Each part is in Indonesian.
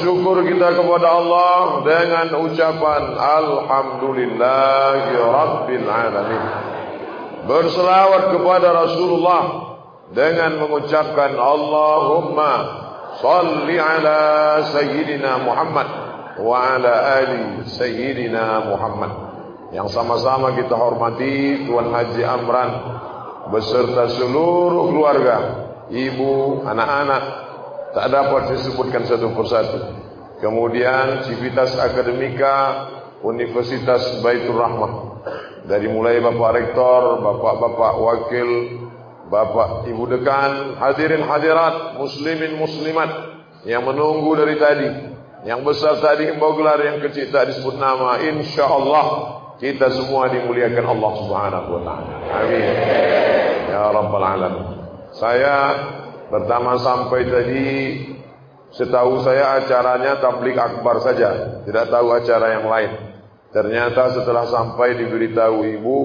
Bersyukur kita kepada Allah dengan ucapan Alhamdulillahi Rabbil Alamin. Berselawat kepada Rasulullah dengan mengucapkan Allahumma salli ala Sayyidina Muhammad wa ala ali Sayyidina Muhammad. Yang sama-sama kita hormati Tuan Haji Amran beserta seluruh keluarga, ibu, anak-anak, tak dapat disebutkan satu persatu. Kemudian Civitas Akademika Universitas Baitur Rahmah dari mulai Bapak Rektor, Bapak-bapak wakil, Bapak Ibu dekan, hadirin hadirat, muslimin muslimat yang menunggu dari tadi, yang besar tadi imbau gelar, yang kecil tak disebut nama, insyaallah kita semua dimuliakan Allah Subhanahu wa taala. Amin. Ya rabbal alamin. Saya Pertama sampai tadi setahu saya acaranya tablik akbar saja, tidak tahu acara yang lain. Ternyata setelah sampai diberitahu ibu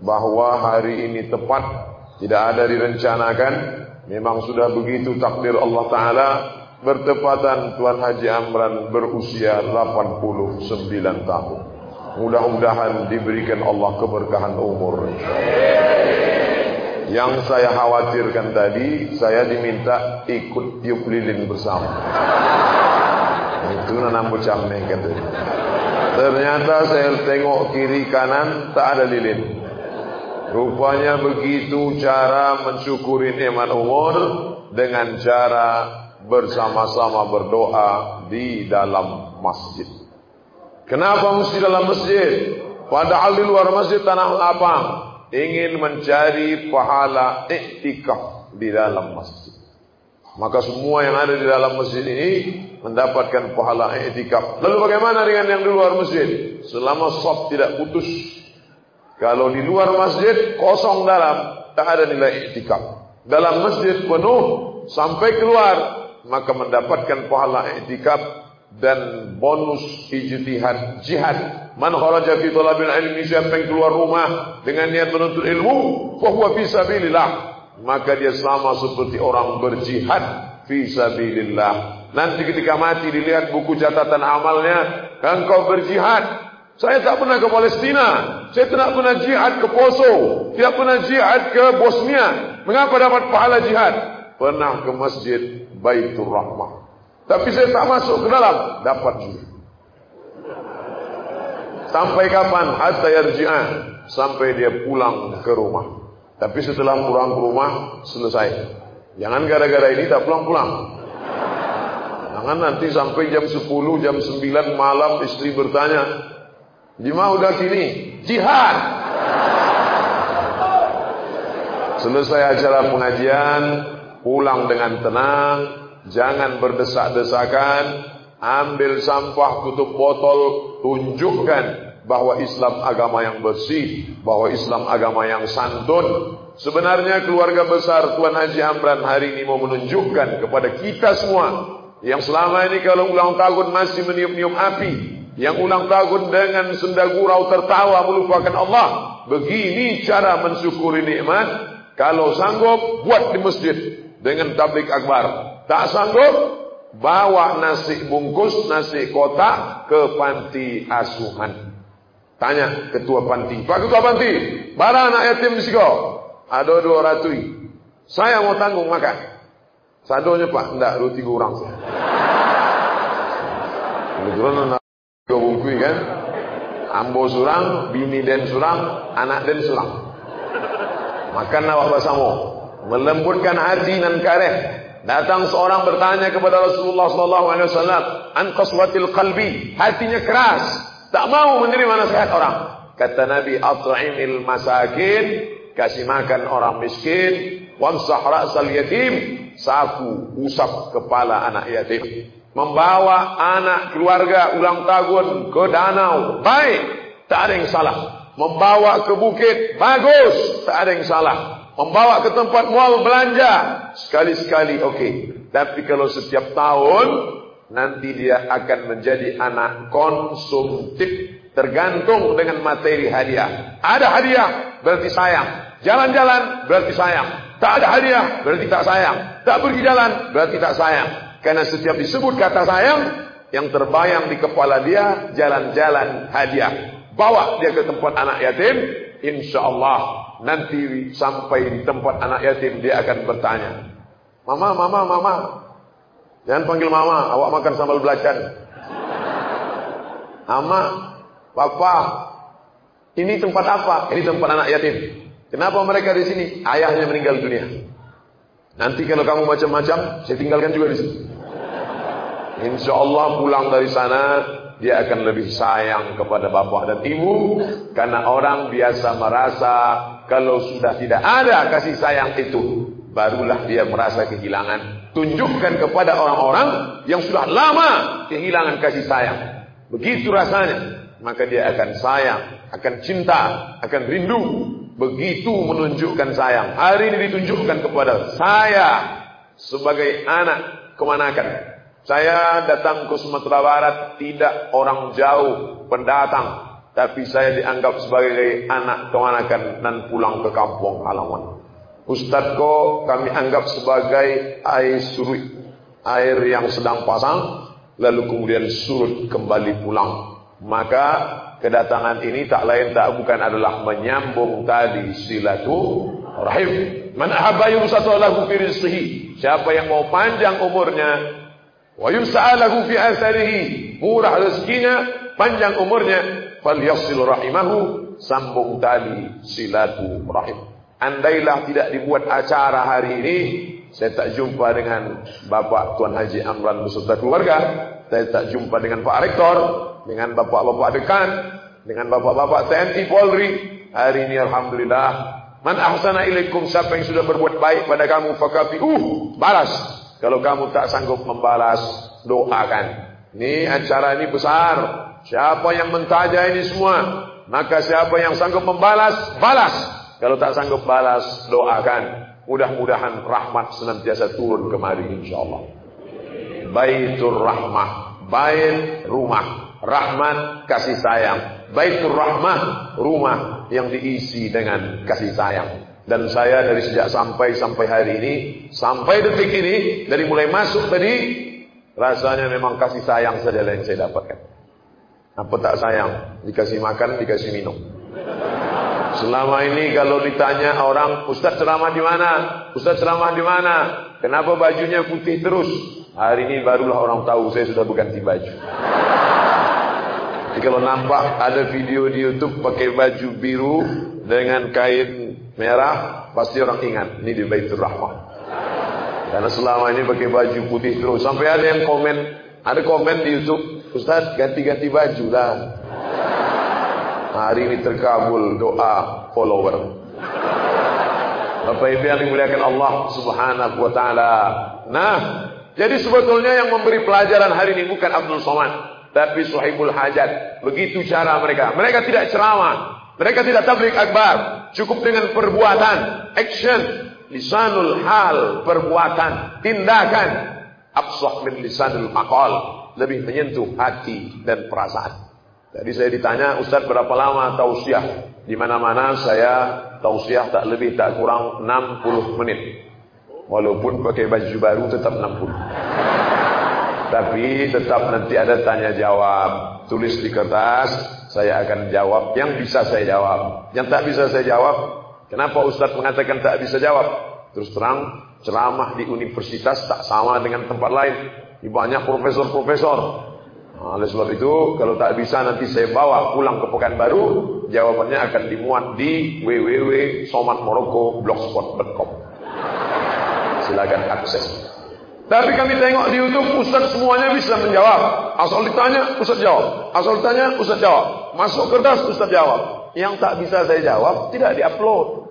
bahwa hari ini tepat tidak ada direncanakan, memang sudah begitu takdir Allah Taala bertepatan Tuan Haji Amran berusia 89 tahun. Mudah-mudahan diberikan Allah keberkahan umur. Yang saya khawatirkan tadi, saya diminta ikut tiup lilin bersama. Itu nanam bocah kata. Ternyata saya tengok kiri kanan tak ada lilin. Rupanya begitu cara mensyukuri nikmat umur dengan cara bersama-sama berdoa di dalam masjid. Kenapa mesti dalam masjid? Padahal di luar masjid tanah lapang ingin mencari pahala iktikaf di dalam masjid. Maka semua yang ada di dalam masjid ini mendapatkan pahala iktikaf. Lalu bagaimana dengan yang di luar masjid? Selama sop tidak putus. Kalau di luar masjid kosong dalam, tak ada nilai iktikaf. Dalam masjid penuh sampai keluar, maka mendapatkan pahala iktikaf dan bonus ijtihad jihad Man kharaja fi talabil ilmi siapa yang keluar rumah dengan niat menuntut ilmu, fa huwa fi sabilillah. Maka dia sama seperti orang berjihad fi sabilillah. Nanti ketika mati dilihat buku catatan amalnya, engkau berjihad. Saya tak pernah ke Palestina. Saya tidak pernah jihad ke Poso. Tidak pernah jihad ke Bosnia. Mengapa dapat pahala jihad? Pernah ke masjid Baitur Rahmah. Tapi saya tak masuk ke dalam. Dapat juga. Sampai kapan? Hatta yarji'ah. Sampai dia pulang ke rumah. Tapi setelah pulang ke rumah, selesai. Jangan gara-gara ini tak pulang-pulang. Jangan nanti sampai jam 10, jam 9 malam istri bertanya, Jima udah kini? Jihad! Selesai acara pengajian, pulang dengan tenang, jangan berdesak-desakan, ambil sampah, tutup botol, tunjukkan bahwa Islam agama yang bersih, bahwa Islam agama yang santun. Sebenarnya keluarga besar Tuan Haji Amran hari ini mau menunjukkan kepada kita semua yang selama ini kalau ulang tahun masih meniup-niup api, yang ulang tahun dengan senda gurau tertawa melupakan Allah. Begini cara mensyukuri nikmat. Kalau sanggup buat di masjid dengan tablik akbar. Tak sanggup bawa nasi bungkus, nasi kotak ke panti asuhan. Tanya ketua panti. Pak ketua panti, bara anak yatim di siko. Ada dua ratui. Saya mau tanggung makan. Sadonya pak, enggak, dua tiga orang. Kebetulan anak dua bungkui kan. Ambo surang, bini dan surang, anak dan surang. Makan awak bersama. Melembutkan hati dan kareh. Datang seorang bertanya kepada Rasulullah sallallahu alaihi wasallam, "An qalbi." Hatinya keras. Tak mau menerima nasihat orang. Kata Nabi, At'imil masakin. Kasih makan orang miskin. Wamsah ra'sal yatim. Saku usap kepala anak yatim. Membawa anak keluarga ulang tahun ke danau. Baik. Tak ada yang salah. Membawa ke bukit. Bagus. Tak ada yang salah. Membawa ke tempat mual belanja. Sekali-sekali oke. Tapi kalau setiap tahun nanti dia akan menjadi anak konsumtif tergantung dengan materi hadiah. Ada hadiah berarti sayang. Jalan-jalan berarti sayang. Tak ada hadiah berarti tak sayang. Tak pergi jalan berarti tak sayang. Karena setiap disebut kata sayang, yang terbayang di kepala dia jalan-jalan hadiah. Bawa dia ke tempat anak yatim, insya Allah nanti sampai di tempat anak yatim dia akan bertanya, Mama, mama, mama, jangan panggil mama, awak makan sambal belacan. Mama, papa, ini tempat apa? Ini tempat anak yatim. Kenapa mereka di sini? Ayahnya meninggal dunia. Nanti kalau kamu macam-macam, saya tinggalkan juga di sini. Insya Allah pulang dari sana dia akan lebih sayang kepada bapak dan ibu karena orang biasa merasa kalau sudah tidak ada kasih sayang itu barulah dia merasa kehilangan. Tunjukkan kepada orang-orang yang sudah lama kehilangan kasih sayang. Begitu rasanya maka dia akan sayang akan cinta akan rindu. Begitu menunjukkan sayang. Hari ini ditunjukkan kepada saya sebagai anak kemanakan saya datang ke Sumatera Barat tidak orang jauh, pendatang. Tapi saya dianggap sebagai anak kemanakan dan pulang ke kampung halaman. Ustadz kok kami anggap sebagai air surut. Air yang sedang pasang, lalu kemudian surut kembali pulang. Maka kedatangan ini tak lain tak bukan adalah menyambung tadi silatu rahim. Man ahabba yusatu lahu Siapa yang mau panjang umurnya, Wa yus'alahu fi asarihi. Murah rezekinya, panjang umurnya. Falyasil rahimahu. Sambung tali silatu rahim. Andailah tidak dibuat acara hari ini, saya tak jumpa dengan Bapak Tuan Haji Amran beserta keluarga. Saya tak jumpa dengan Pak Rektor, dengan Bapak-Bapak dekan, dengan Bapak-Bapak TNI Polri. Hari ini Alhamdulillah. Man ahsana ilaikum siapa yang sudah berbuat baik pada kamu fakafi uh balas kalau kamu tak sanggup membalas, doakan. Ini acara ini besar. Siapa yang mentaja ini semua, maka siapa yang sanggup membalas, balas. Kalau tak sanggup balas, doakan. Mudah-mudahan rahmat senantiasa turun kemari insyaallah. Baitur rahmah, bait rumah, rahmat kasih sayang. Baitur rahmah, rumah yang diisi dengan kasih sayang. Dan saya dari sejak sampai sampai hari ini, sampai detik ini, dari mulai masuk tadi, rasanya memang kasih sayang saja yang saya dapatkan. Apa tak sayang? Dikasih makan, dikasih minum. Selama ini kalau ditanya orang, Ustaz ceramah di mana? Ustaz ceramah di mana? Kenapa bajunya putih terus? Hari ini barulah orang tahu saya sudah berganti baju. Jadi kalau nampak ada video di YouTube pakai baju biru dengan kain merah, pasti orang ingat ini di Baitur Rahmah. Karena selama ini pakai baju putih terus. Sampai ada yang komen, ada komen di YouTube, Ustaz ganti-ganti baju lah. Hari ini terkabul doa follower. Bapak Ibu yang dimuliakan Allah Subhanahu wa taala. Nah, jadi sebetulnya yang memberi pelajaran hari ini bukan Abdul Somad, tapi Suhaibul Hajat. Begitu cara mereka. Mereka tidak ceramah, mereka tidak tablik akbar. Cukup dengan perbuatan. Action. Lisanul hal. Perbuatan. Tindakan. Absah min lisanul maqal. Lebih menyentuh hati dan perasaan. Jadi saya ditanya, Ustaz berapa lama tausiah? Di mana-mana saya tausiah tak lebih tak kurang 60 menit. Walaupun pakai baju baru tetap 60. Tapi tetap nanti ada tanya jawab. Tulis di kertas, saya akan jawab yang bisa saya jawab. Yang tak bisa saya jawab, kenapa Ustaz mengatakan tak bisa jawab? Terus terang, ceramah di universitas tak sama dengan tempat lain. Di banyak profesor-profesor. Nah, oleh sebab itu, kalau tak bisa nanti saya bawa pulang ke Pekanbaru, jawabannya akan dimuat di www.somatmoroko.blogspot.com. Silakan akses. Tapi kami tengok di YouTube Ustaz semuanya bisa menjawab. Asal ditanya Ustaz jawab. Asal ditanya Ustaz jawab. Masuk kertas Ustaz jawab. Yang tak bisa saya jawab tidak diupload.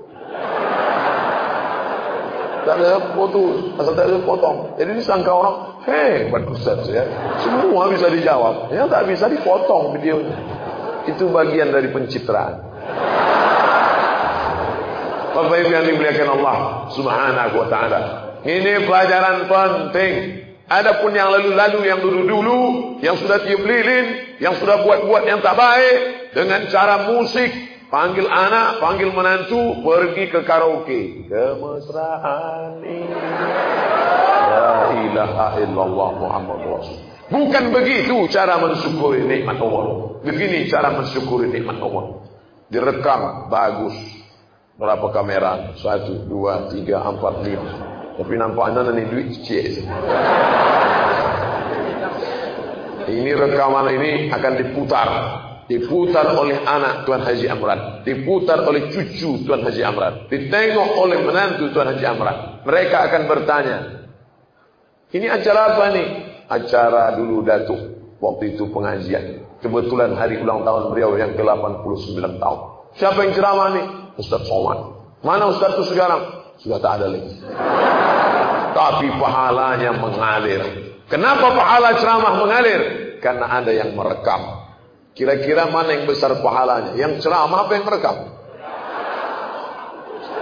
Tak ada foto, asal tak ada potong. Jadi disangka orang, hebat Ustaz ya. Semua bisa dijawab. Yang tak bisa dipotong videonya. Itu bagian dari pencitraan. Bapak Ibu yang dimuliakan Allah Subhanahu wa taala. Ini pelajaran penting. Adapun yang lalu-lalu yang dulu-dulu yang sudah tiup lilin, yang sudah buat-buat yang tak baik dengan cara musik, Panggil anak, panggil menantu, pergi ke karaoke. Kemesraan ini. La ilaha illallah Muhammad Rasul. Bukan begitu cara mensyukuri nikmat Allah. Begini cara mensyukuri nikmat Allah. Direkam bagus. Berapa kamera? Satu, dua, tiga, empat, lima. Tapi nampaknya nanti duit cik. Ini rekaman ini akan diputar diputar oleh anak Tuan Haji Amran, diputar oleh cucu Tuan Haji Amran, ditengok oleh menantu Tuan Haji Amran. Mereka akan bertanya, ini acara apa nih? Acara dulu Datuk, waktu itu pengajian. Kebetulan hari ulang tahun beliau yang ke-89 tahun. Siapa yang ceramah nih? Ustaz Somad. Mana Ustaz itu sekarang? Sudah tak ada lagi. Tapi pahalanya mengalir. Kenapa pahala ceramah mengalir? Karena ada yang merekam Kira-kira mana yang besar pahalanya? Yang ceramah apa yang merekam?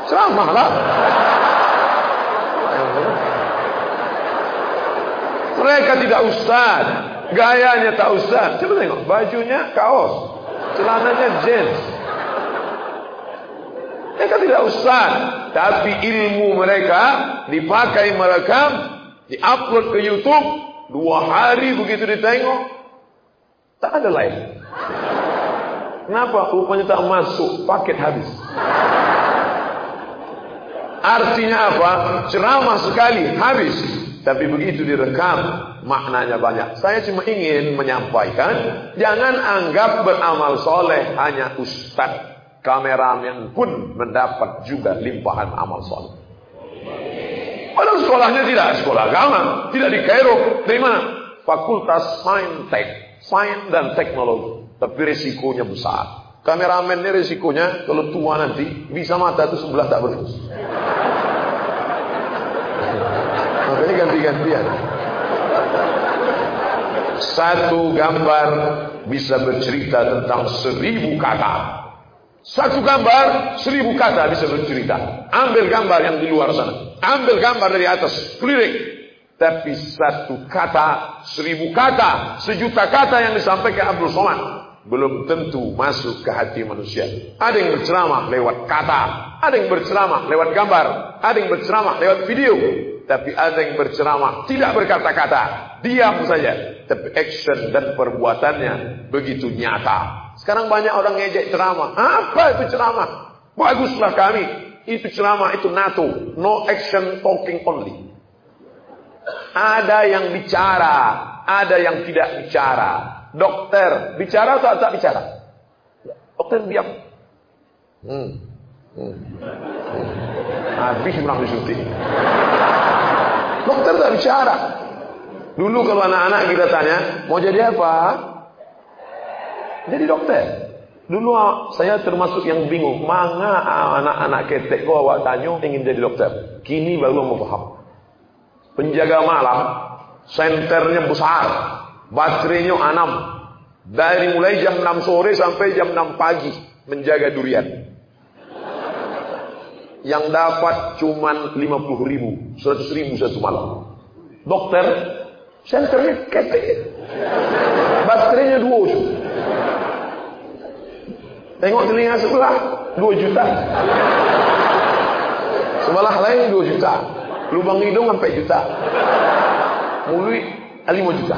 Ceramah lah. Mereka tidak ustaz. Gayanya tak ustaz. Coba tengok. Bajunya kaos. Celananya jeans. Mereka tidak ustaz. Tapi ilmu mereka dipakai merekam. Di-upload ke Youtube. Dua hari begitu ditengok. Tak ada lain. Kenapa? Rupanya tak masuk, paket habis. Artinya apa? Ceramah sekali, habis. Tapi begitu direkam, maknanya banyak. Saya cuma ingin menyampaikan, jangan anggap beramal soleh hanya ustaz. Kameramen pun mendapat juga limpahan amal soleh. Padahal sekolahnya tidak sekolah agama, tidak di Kairo. Dari mana? Fakultas Sains Tek, Sains dan Teknologi. Tapi resikonya besar. Kameramen ini resikonya kalau tua nanti bisa mata itu sebelah tak berfus. Makanya ganti-gantian. Satu gambar bisa bercerita tentang seribu kata. Satu gambar, seribu kata bisa bercerita. Ambil gambar yang di luar sana. Ambil gambar dari atas, kelirik. Tapi satu kata, seribu kata, sejuta kata yang disampaikan Abdul Somad belum tentu masuk ke hati manusia. Ada yang berceramah lewat kata, ada yang berceramah lewat gambar, ada yang berceramah lewat video, tapi ada yang berceramah tidak berkata-kata, diam saja, tapi action dan perbuatannya begitu nyata. Sekarang banyak orang ngejek ceramah. Apa itu ceramah? Baguslah kami. Itu ceramah, itu NATO. No action, talking only. Ada yang bicara, ada yang tidak bicara. Dokter bicara atau tak bicara? Dokter diam. Hmm. Hmm. Hmm. Habis orang disuntik. Dokter tak bicara. Dulu kalau anak-anak kita tanya, mau jadi apa? Jadi dokter. Dulu saya termasuk yang bingung. Mana anak-anak ketek kau awak tanya ingin jadi dokter. Kini baru mau paham. Penjaga malam, senternya besar. Baterainya enam. Dari mulai jam 6 sore sampai jam 6 pagi menjaga durian. Yang dapat cuman 50 ribu, 100 ribu satu malam. Dokter, senternya ketek. Baterainya dua. Tengok telinga sebelah, 2 juta. Sebelah lain 2 juta. Lubang hidung sampai juta. Mulut 5 juta.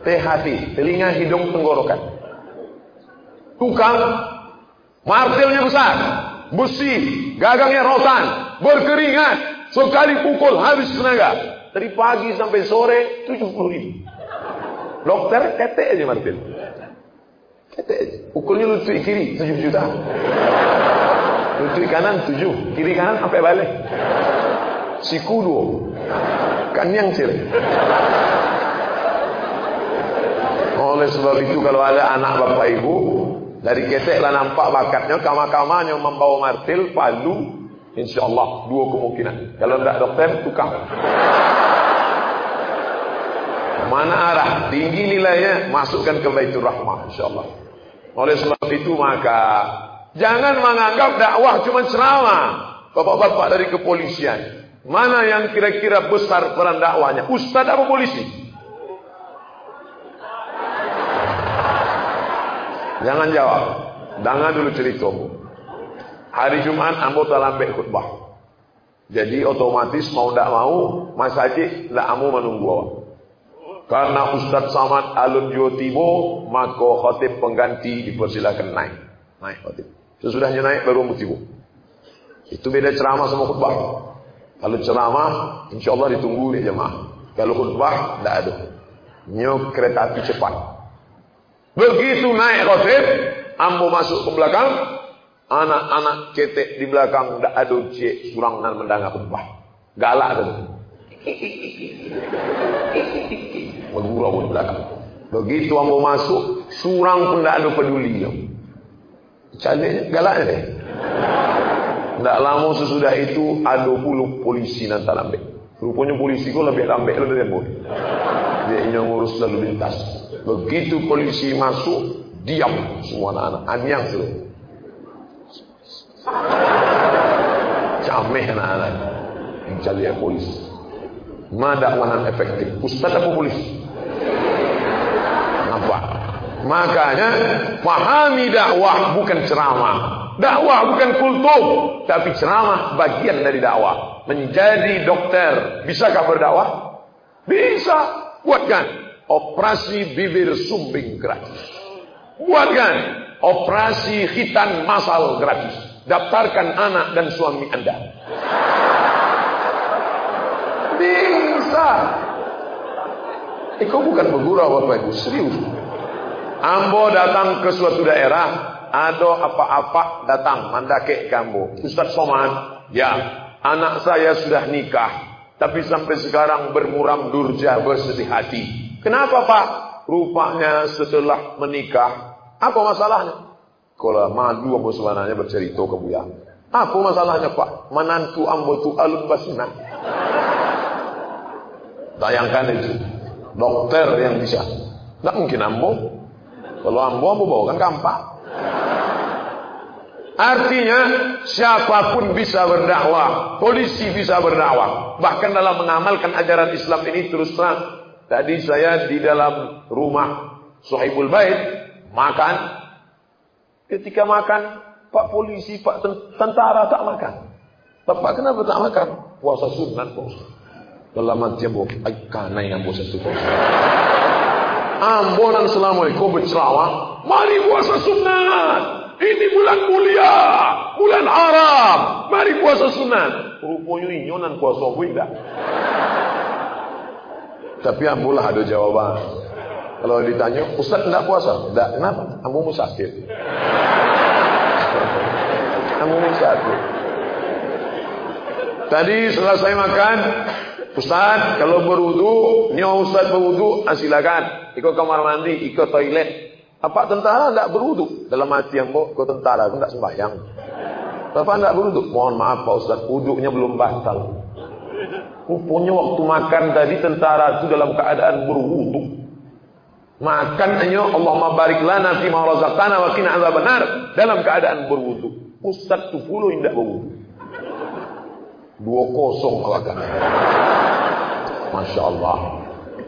THT, telinga hidung tenggorokan. Tukang martilnya besar, besi, gagangnya rotan, berkeringat, sekali pukul habis tenaga. Dari pagi sampai sore 70 ribu. Dokter tete aja martil. Pukulnya lutut kiri 7 juta. Lutut kanan 7, kiri kanan sampai balik. Siku dua. Kan yang sih. Oleh sebab itu kalau ada anak bapak ibu dari ketek lah nampak bakatnya, kama-kamanya membawa martil, palu, insya Allah dua kemungkinan. Kalau tidak dokter, tukang. Mana arah? Tinggi nilainya, masukkan ke Baitur Rahmah, insya Allah. Oleh sebab itu maka jangan menganggap dakwah cuma ceramah. Bapak-bapak dari kepolisian. Mana yang kira-kira besar peran dakwahnya? Ustadz apa polisi? Jangan jawab. Dengar dulu ceritamu. Hari Jumat ambo dalam khutbah. Jadi otomatis mau tidak mau Mas Haji tidak menunggu awak. Karena Ustaz Samad Alun Jotibo maka khotib pengganti dipersilakan naik. Naik khotib. Sesudahnya naik baru tibo. Itu beda ceramah sama khutbah. Kalau ceramah insya Allah ditunggu nih jemaah. Kalau khutbah tidak ada. Nyok kereta api cepat. Begitu naik khotib, ambo masuk ke belakang, anak-anak cetek di belakang tidak ada cek surangan mendengar khutbah. Galak tu. Bergurau di belakang. Begitu ambo masuk, surang pun tidak ada peduli. Cantiknya, galaknya deh. Tidak lama sesudah itu ada puluh polisi nanti lambek. Rupanya polisi kok lebih lambek lebih lembut. Dia ingin ngurus lalu lintas. Begitu polisi masuk, diam semua anak-anak. Anyang tu. Cameh anak-anak. Yang cari polisi. Mana dakwahan efektif? Ustaz apa polisi? Apa? Makanya pahami dakwah bukan ceramah. Dakwah bukan kultum, tapi ceramah bagian dari dakwah. Menjadi dokter, bisakah berdakwah? Bisa. Buatkan operasi bibir sumbing gratis. Buatkan operasi khitan masal gratis. Daftarkan anak dan suami Anda. Bisa. Itu bukan bergurau Bapak Ibu, serius. Ambo datang ke suatu daerah, ada apa-apa datang mandake kambo. Ustaz Somad, ya, anak saya sudah nikah, tapi sampai sekarang bermuram durja bersedih hati. Kenapa Pak? Rupanya setelah menikah, apa masalahnya? Kalau madu ambo sebenarnya bercerita ke Buya. Apa masalahnya Pak? Menantu ambo tu alun basna. Bayangkan itu. Dokter yang bisa. Tidak mungkin ambo. Kalau ambo, ambo bawa kan gampang. Artinya siapa pun bisa berdakwah, polisi bisa berdakwah. Bahkan dalam mengamalkan ajaran Islam ini terus terang. Tadi saya di dalam rumah Sohibul Bait makan. Ketika makan, Pak polisi, Pak tentara tak makan. Bapak kenapa tak makan? Puasa sunat, Pak dalam hati ambo, ay kanay ambo sa tuko. Ambo nang assalamualaikum berceramah, mari puasa sunat. Ini bulan mulia, bulan haram. Mari puasa sunat. Rupanya inyonan puasa winda. Tapi ambo lah ada jawaban. Kalau ditanya, Ustaz tidak puasa? Tidak, kenapa? Ambo mau sakit. Ambo mau sakit. Tadi selesai makan, Ustaz, kalau berwudu, nyawa Ustaz berwudu, ah, silakan. Ikut kamar mandi, ikut toilet. Apa tentara tidak berwudu? Dalam hati yang kau tentara, aku tidak sembahyang. Bapak tidak berwudu? Mohon maaf Pak Ustaz, wuduknya belum batal. Rupanya waktu makan tadi tentara itu dalam keadaan berwudu. Makan hanya Allah barik lana fi ma razaqtana wa benar dalam keadaan berwudu. Ustaz tu puluh tidak berwudu. Dua kosong awak Masya Allah.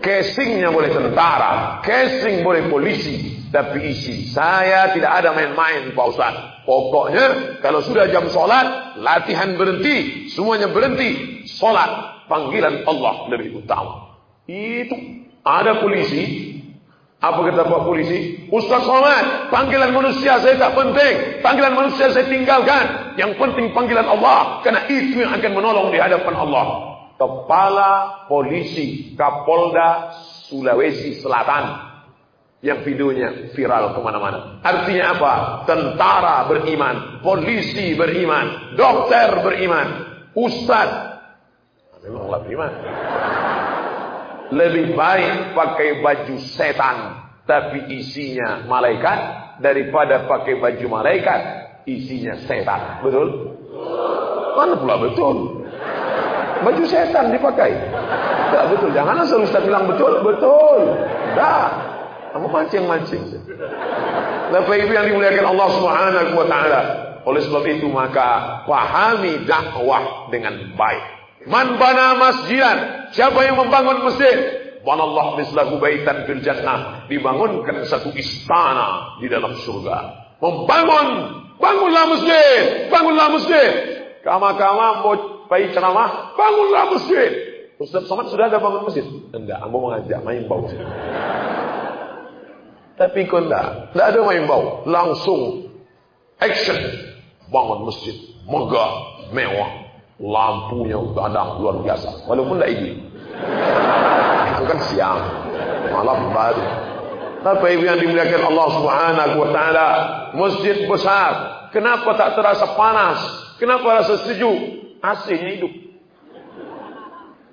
Casingnya boleh tentara, casing boleh polisi, tapi isi saya tidak ada main-main Pak Ustaz. Pokoknya kalau sudah jam sholat, latihan berhenti, semuanya berhenti, sholat, panggilan Allah lebih utama. Itu ada polisi, apa kata Pak polisi? Ustaz Somad, panggilan manusia saya tak penting. Panggilan manusia saya tinggalkan. Yang penting panggilan Allah. Karena itu yang akan menolong di hadapan Allah. Kepala polisi Kapolda Sulawesi Selatan. Yang videonya viral ke mana-mana. Artinya apa? Tentara beriman. Polisi beriman. Dokter beriman. Ustaz. Memanglah beriman. Lebih baik pakai baju setan. Tapi isinya malaikat. Daripada pakai baju malaikat. Isinya setan. Betul? Mana pula betul? Baju setan dipakai. Tak betul. Jangan asal Ustaz bilang betul. Betul. Tak. Kamu mancing-mancing. Lepas itu yang dimuliakan Allah Subhanahu wa taala. Oleh sebab itu maka pahami dakwah dengan baik. Man bana masjidan, siapa yang membangun masjid? Banallah mislahu baitan fil jannah, dibangunkan satu istana di dalam surga. Membangun, bangunlah masjid, bangunlah masjid. Kama-kama mau pergi ceramah, bangunlah masjid. Ustaz Somad sudah ada bangun masjid? Enggak, ambo mengajak main bau. Tapi kau enggak, enggak ada main bau. Langsung action. Bangun masjid, megah, mewah. Lampunya gadang luar biasa. Walaupun enggak ini. Itu kan siang. Malam baru. Tapi ibu yang dimuliakan Allah Subhanahu wa taala, masjid besar. Kenapa tak terasa panas? Kenapa rasa sejuk? AC-nya hidup.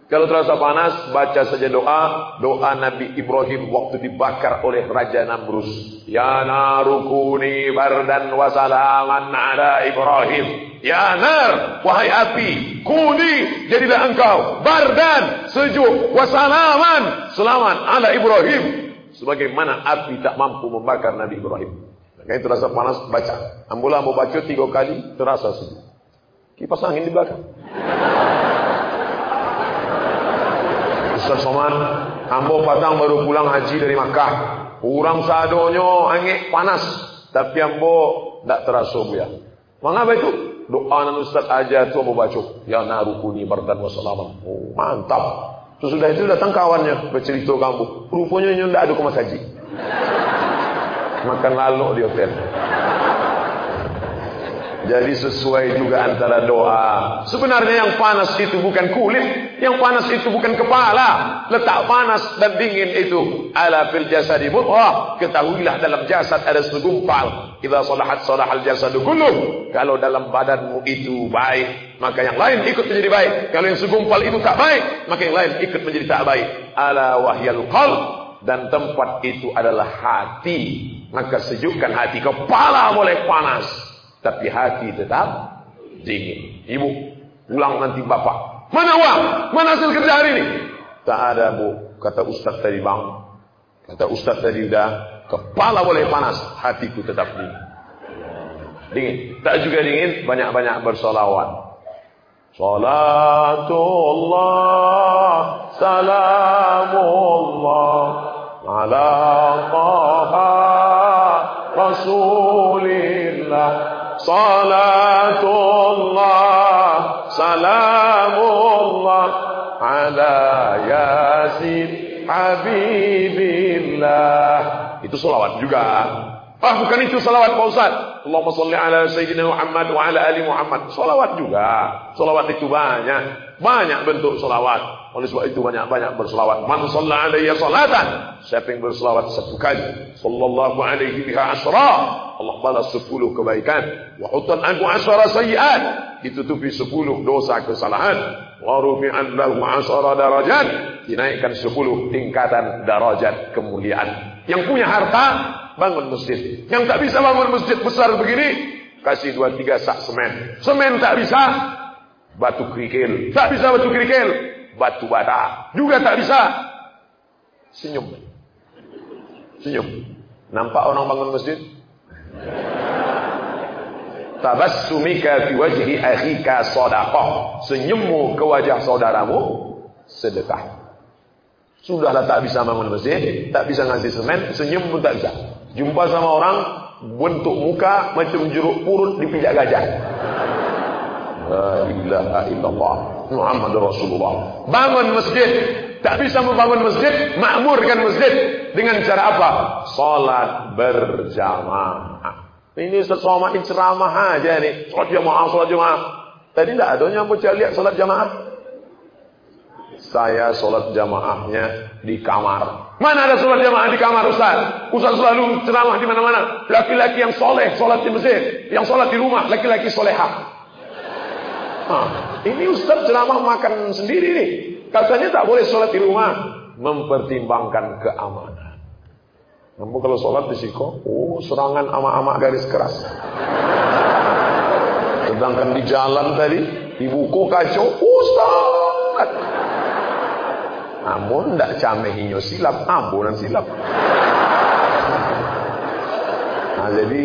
Kalau terasa panas, baca saja doa. Doa Nabi Ibrahim waktu dibakar oleh Raja Namrus. Ya narukuni bardan wa salaman ala Ibrahim. Ya nar, wahai api, kuni jadilah engkau bardan, sejuk, wasalaman, selamat ala Ibrahim. Sebagaimana api tak mampu membakar Nabi Ibrahim. Maka itu terasa panas, baca. Ambulah mau baca tiga kali, terasa sejuk. Kipas angin di belakang. Ustaz Somad, ambo patang baru pulang haji dari Makkah. Kurang sadonyo angin panas. Tapi ambo tak terasa ya. Mengapa itu? Doa nan Ustaz aja tu ambo baca. Ya narukuni bardan wassalaman. Oh, mantap. Sesudah itu datang kawannya bercerita kamu. Rupanya nyo ndak ada ke haji. Makan lalu di hotel. Jadi sesuai juga antara doa. Sebenarnya yang panas itu bukan kulit, yang panas itu bukan kepala. Letak panas dan dingin itu ala fil jasadi mudghah. Ketahuilah dalam jasad ada segumpal. Idza salahat salahal jasadu kulluh. Kalau dalam badanmu itu baik, maka yang lain ikut menjadi baik. Kalau yang segumpal itu tak baik, maka yang lain ikut menjadi tak baik. Ala wahyal qalb dan tempat itu adalah hati. Maka sejukkan hati. Kepala boleh panas. Tapi hati tetap dingin. Ibu, pulang nanti bapak. Mana uang? Mana hasil kerja hari ini? Tak ada bu. Kata ustaz tadi bang. Kata ustaz tadi udah. Kepala boleh panas. Hatiku tetap dingin. Dingin. Tak juga dingin. Banyak-banyak bersolawat. Salatullah. Salamullah. Ala taha. Rasulillah. Salatullah Salamullah Ala Yasin Habibillah. Itu solawat juga. Ah bukan itu salawat Pak Ustaz. Allahumma salli ala Sayyidina Muhammad wa ala Ali Muhammad. Salawat juga. Salawat itu banyak banyak bentuk salawat oleh sebab itu banyak-banyak berselawat. Man shalla alaihi salatan. Siapa yang berselawat satu kali. Sallallahu alaihi biha asra. Allah balas sepuluh kebaikan. Wa hutan anku asra sayiat. Ditutupi sepuluh dosa kesalahan. Wa rufi'an lahu asra darajat. Dinaikkan sepuluh tingkatan darajat kemuliaan. Yang punya harta, bangun masjid. Yang tak bisa bangun masjid besar begini, kasih dua tiga sak semen. Semen tak bisa, batu kerikil. Tak bisa batu kerikil, batu bara juga tak bisa. Senyum. Senyum. Nampak orang bangun masjid? Tabassumika fi wajhi akhika sadaqah senyummu ke wajah saudaramu sedekah. Sudahlah tak bisa bangun masjid tak bisa ngasih semen senyum pun tak bisa. Jumpa sama orang bentuk muka macam jeruk purut dipijak gajah ilaha illallah. Muhammad Rasulullah. Bangun masjid. Tak bisa membangun masjid Makmurkan masjid. Dengan cara apa? Salat berjamaah. Ini sesama ceramah aja nih Salat jamaah, salat jamaah. Tadi tidak ada yang mau lihat salat jamaah? Saya salat jamaahnya di kamar. Mana ada salat jamaah di kamar Ustaz? Ustaz selalu ceramah di mana-mana. Laki-laki yang soleh salat di masjid. Yang salat di rumah Laki-laki solehah Nah, ini Ustaz ceramah makan sendiri nih. Katanya tak boleh sholat di rumah. Mempertimbangkan keamanan. Namun kalau sholat di siko, oh serangan ama-ama garis keras. Sedangkan di jalan tadi, di buku kacau, Ustaz. Namun tidak camehinyo silap, ambunan silap. Nah, jadi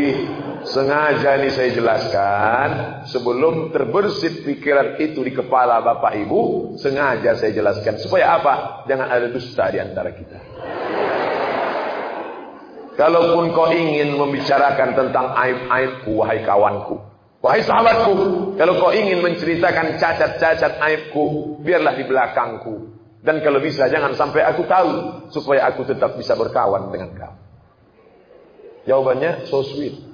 Sengaja ini saya jelaskan sebelum terbersit pikiran itu di kepala Bapak Ibu, sengaja saya jelaskan supaya apa? Jangan ada dusta di antara kita. Kalaupun kau ingin membicarakan tentang aib-aibku, wahai kawanku. Wahai sahabatku, kalau kau ingin menceritakan cacat-cacat aibku, biarlah di belakangku. Dan kalau bisa jangan sampai aku tahu, supaya aku tetap bisa berkawan dengan kau. Jawabannya so sweet.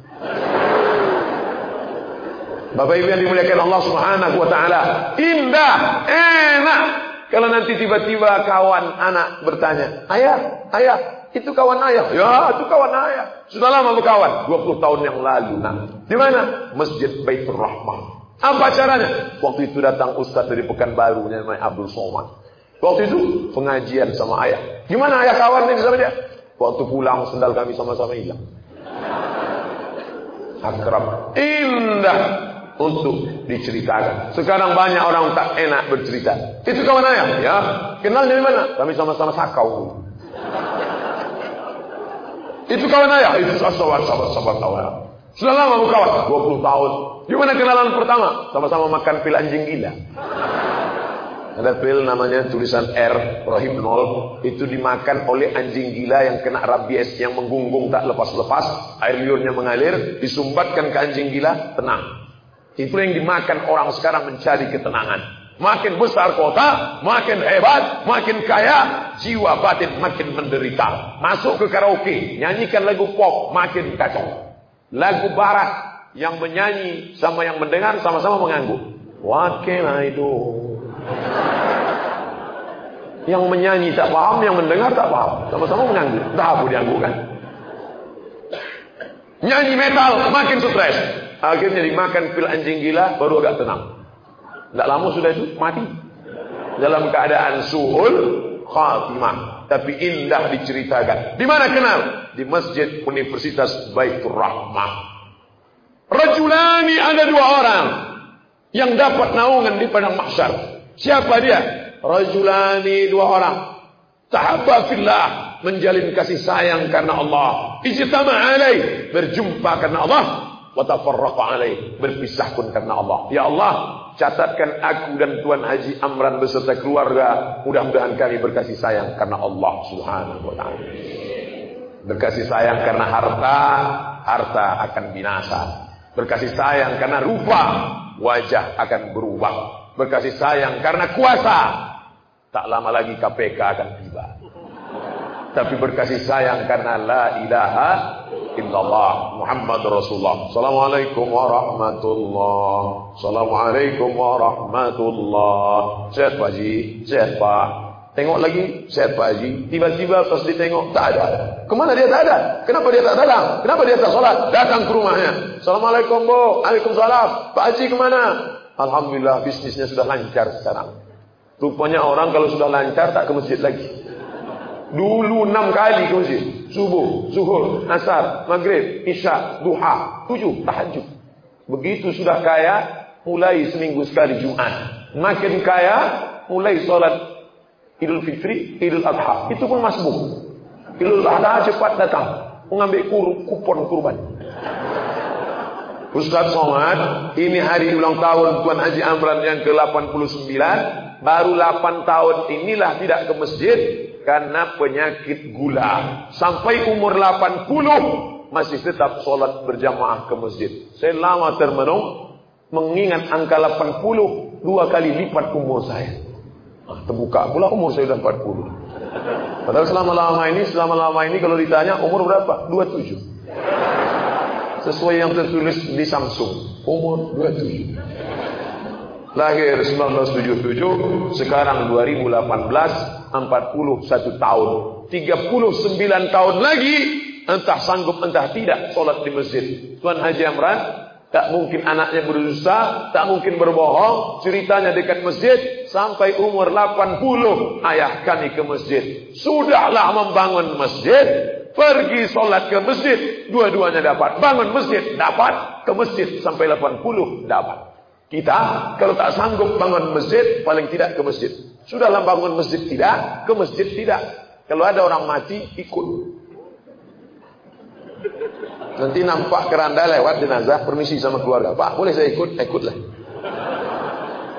Bapak Ibu yang dimuliakan Allah Subhanahu wa taala, indah, enak. Kalau nanti tiba-tiba kawan anak bertanya, "Ayah, ayah, itu kawan ayah?" "Ya, itu kawan ayah." Sudah lama berkawan, 20 tahun yang lalu. Nah, di mana? Masjid Baitur Rahmah. Apa caranya? Waktu itu datang ustaz dari Pekanbaru namanya Abdul Somad. Waktu itu pengajian sama ayah. Gimana ayah kawan ini sama dia? Waktu pulang sendal kami sama-sama hilang. Akrab. Indah untuk diceritakan. Sekarang banyak orang tak enak bercerita. Itu kawan ayah, ya. Kenal dari mana? Kami sama-sama sakau. Itu kawan ayah, itu sahabat sahabat sahabat kawan. Sudah lama berkawan, 20 tahun. Gimana kenalan pertama? Sama-sama makan pil anjing gila. Ada pil namanya tulisan R, Rohim nol. Itu dimakan oleh anjing gila yang kena rabies, yang menggunggung tak lepas-lepas. Air liurnya mengalir, disumbatkan ke anjing gila, tenang. Itu yang dimakan orang sekarang mencari ketenangan. Makin besar kota, makin hebat, makin kaya, jiwa batin makin menderita. Masuk ke karaoke, nyanyikan lagu pop, makin kacau. Lagu barat, yang menyanyi sama yang mendengar sama-sama mengangguk. What can I do? Yang menyanyi tak paham, yang mendengar tak paham. Sama-sama mengangguk. Tak apa dianggukkan. Nyanyi metal, makin stres. Akhirnya dimakan pil anjing gila, baru agak tenang. Tidak lama sudah itu, mati. Dalam keadaan suhul, khatimah. Tapi indah diceritakan. Di mana kenal? Di Masjid Universitas Baitur Rahmah. Rajulani ada dua orang yang dapat naungan di padang mahsyar. Siapa dia? Rajulani dua orang. Sahabat fillah menjalin kasih sayang karena Allah. Ijtama alaih berjumpa karena Allah. Watafarraqa alaih berpisah pun karena Allah. Ya Allah, catatkan aku dan Tuan Haji Amran beserta keluarga. Mudah-mudahan kami berkasih sayang karena Allah Subhanahu wa taala. Berkasih sayang karena harta, harta akan binasa. Berkasih sayang karena rupa, wajah akan berubah berkasih sayang karena kuasa. Tak lama lagi KPK akan tiba. Tapi berkasih sayang karena la ilaha illallah Muhammad Rasulullah. Assalamualaikum warahmatullah. Assalamualaikum warahmatullah. Sehat Pak Haji? Sehat Pak. Tengok lagi, sehat Pak Haji. Tiba-tiba pas ditengok, tak ada. Kemana dia tak ada? Kenapa dia tak datang? Kenapa dia tak sholat? Datang ke rumahnya. Assalamualaikum Bu. Waalaikumsalam. Pak Haji kemana? Alhamdulillah bisnisnya sudah lancar sekarang. Rupanya orang kalau sudah lancar tak ke masjid lagi. Dulu enam kali ke masjid. Subuh, zuhur, asar, maghrib, isya, duha. Tujuh, tahajud. Begitu sudah kaya, mulai seminggu sekali Jumat. Makin kaya, mulai sholat Idul Fitri, Idul Adha. Itu pun masbuk. Idul Adha cepat datang. Mengambil kupon kurban. Ustaz Somad, ini hari ulang tahun Tuan Haji Amran yang ke-89. Baru 8 tahun inilah tidak ke masjid karena penyakit gula. Sampai umur 80 masih tetap sholat berjamaah ke masjid. Saya lama termenung mengingat angka 80 dua kali lipat umur saya. Ah, terbuka pula umur saya sudah 40. Padahal selama-lama ini, selama-lama ini kalau ditanya umur berapa? 27 sesuai yang tertulis di Samsung. Umur 27. Lahir 1977, sekarang 2018, 41 tahun. 39 tahun lagi, entah sanggup entah tidak sholat di masjid. Tuan Haji Amran, tak mungkin anaknya berusaha, tak mungkin berbohong, ceritanya dekat masjid, sampai umur 80, ayah kami ke masjid. Sudahlah membangun masjid, Pergi sholat ke masjid, dua-duanya dapat. Bangun masjid, dapat. Ke masjid sampai 80, dapat. Kita kalau tak sanggup bangun masjid, paling tidak ke masjid. Sudahlah bangun masjid tidak, ke masjid tidak. Kalau ada orang mati, ikut. Nanti nampak keranda lewat jenazah, permisi sama keluarga. Pak, boleh saya ikut? Ikutlah.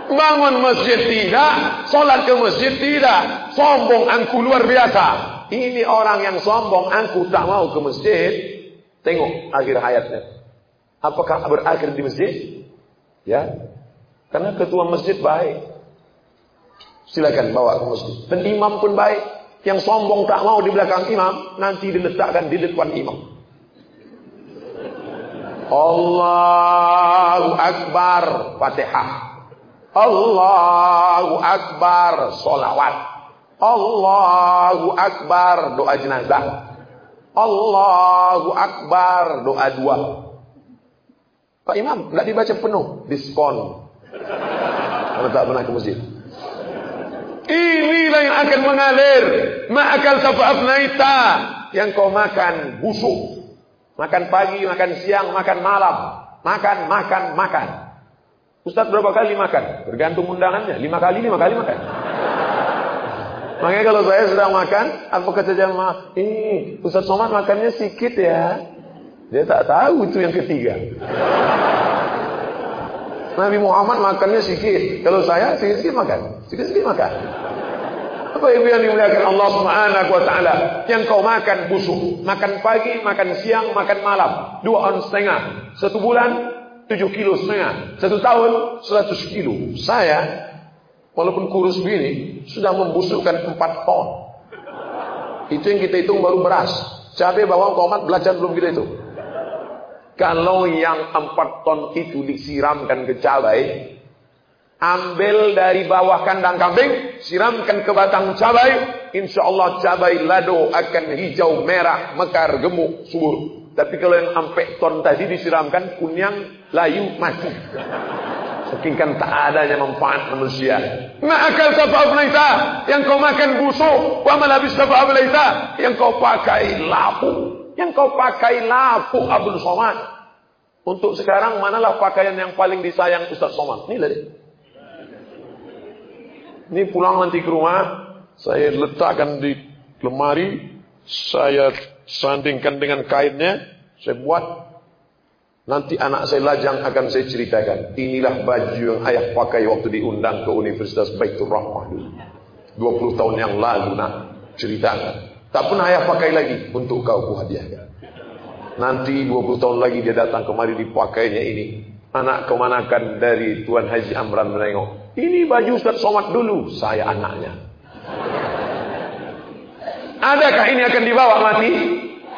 Bangun masjid tidak, sholat ke masjid tidak. Sombong angku luar biasa. Ini orang yang sombong, aku tak mau ke masjid. Tengok akhir hayatnya. Apakah berakhir di masjid? Ya. Karena ketua masjid baik. Silakan bawa ke masjid. Dan imam pun baik. Yang sombong tak mau di belakang imam, nanti diletakkan di depan imam. Allahu Akbar Fatihah Allahu Akbar Salawat Allahu Akbar doa jenazah Allahu Akbar doa dua Pak Imam nggak dibaca penuh diskon kalau tak pernah ke masjid inilah yang akan mengalir ma'akal safa'af naita yang kau makan busuk Makan pagi, makan siang, makan malam. Makan, makan, makan. Ustaz berapa kali makan? Bergantung undangannya. Lima kali, lima kali makan. Makanya kalau saya sedang makan, apa kata jamaah? Ini Ustaz Somad makannya sedikit ya. Dia tak tahu itu yang ketiga. Nabi Muhammad makannya sedikit. Kalau saya sedikit-sedikit makan. Sedikit-sedikit makan. Bapak Ibu yang dimuliakan Allah Subhanahu wa taala, yang kau makan busuk, makan pagi, makan siang, makan malam, dua on setengah, satu bulan tujuh kilo setengah, satu tahun seratus kilo. Saya walaupun kurus begini sudah membusukkan empat ton. Itu yang kita hitung baru beras. Cabai, bawang, tomat, belajar belum kita itu. Kalau yang empat ton itu disiramkan ke cabai, Ambil dari bawah kandang kambing, siramkan ke batang cabai, insya Allah cabai lado akan hijau, merah, mekar, gemuk, subur. Tapi kalau yang sampai ton tadi disiramkan, kunyang, layu, mati. Saking kan tak adanya manfaat manusia. Ma'akal sabab laita, yang kau makan busuk, wa malabis sabab laita, yang kau pakai lapu, yang kau pakai lapu Abdul Somad. Untuk sekarang manalah pakaian yang paling disayang Ustaz Somad? Ini lah. Ini pulang nanti ke rumah, saya letakkan di lemari, saya sandingkan dengan kainnya, saya buat. Nanti anak saya lajang akan saya ceritakan. Inilah baju yang ayah pakai waktu diundang ke Universitas Baitur Rahmah dulu. 20 tahun yang lalu nak ceritakan. Tak pernah ayah pakai lagi untuk kau ku hadiahkan. Nanti 20 tahun lagi dia datang kemari dipakainya ini. Anak kemanakan dari Tuan Haji Amran menengok. Ini baju Ustaz Somad dulu. Saya anaknya. Adakah ini akan dibawa mati?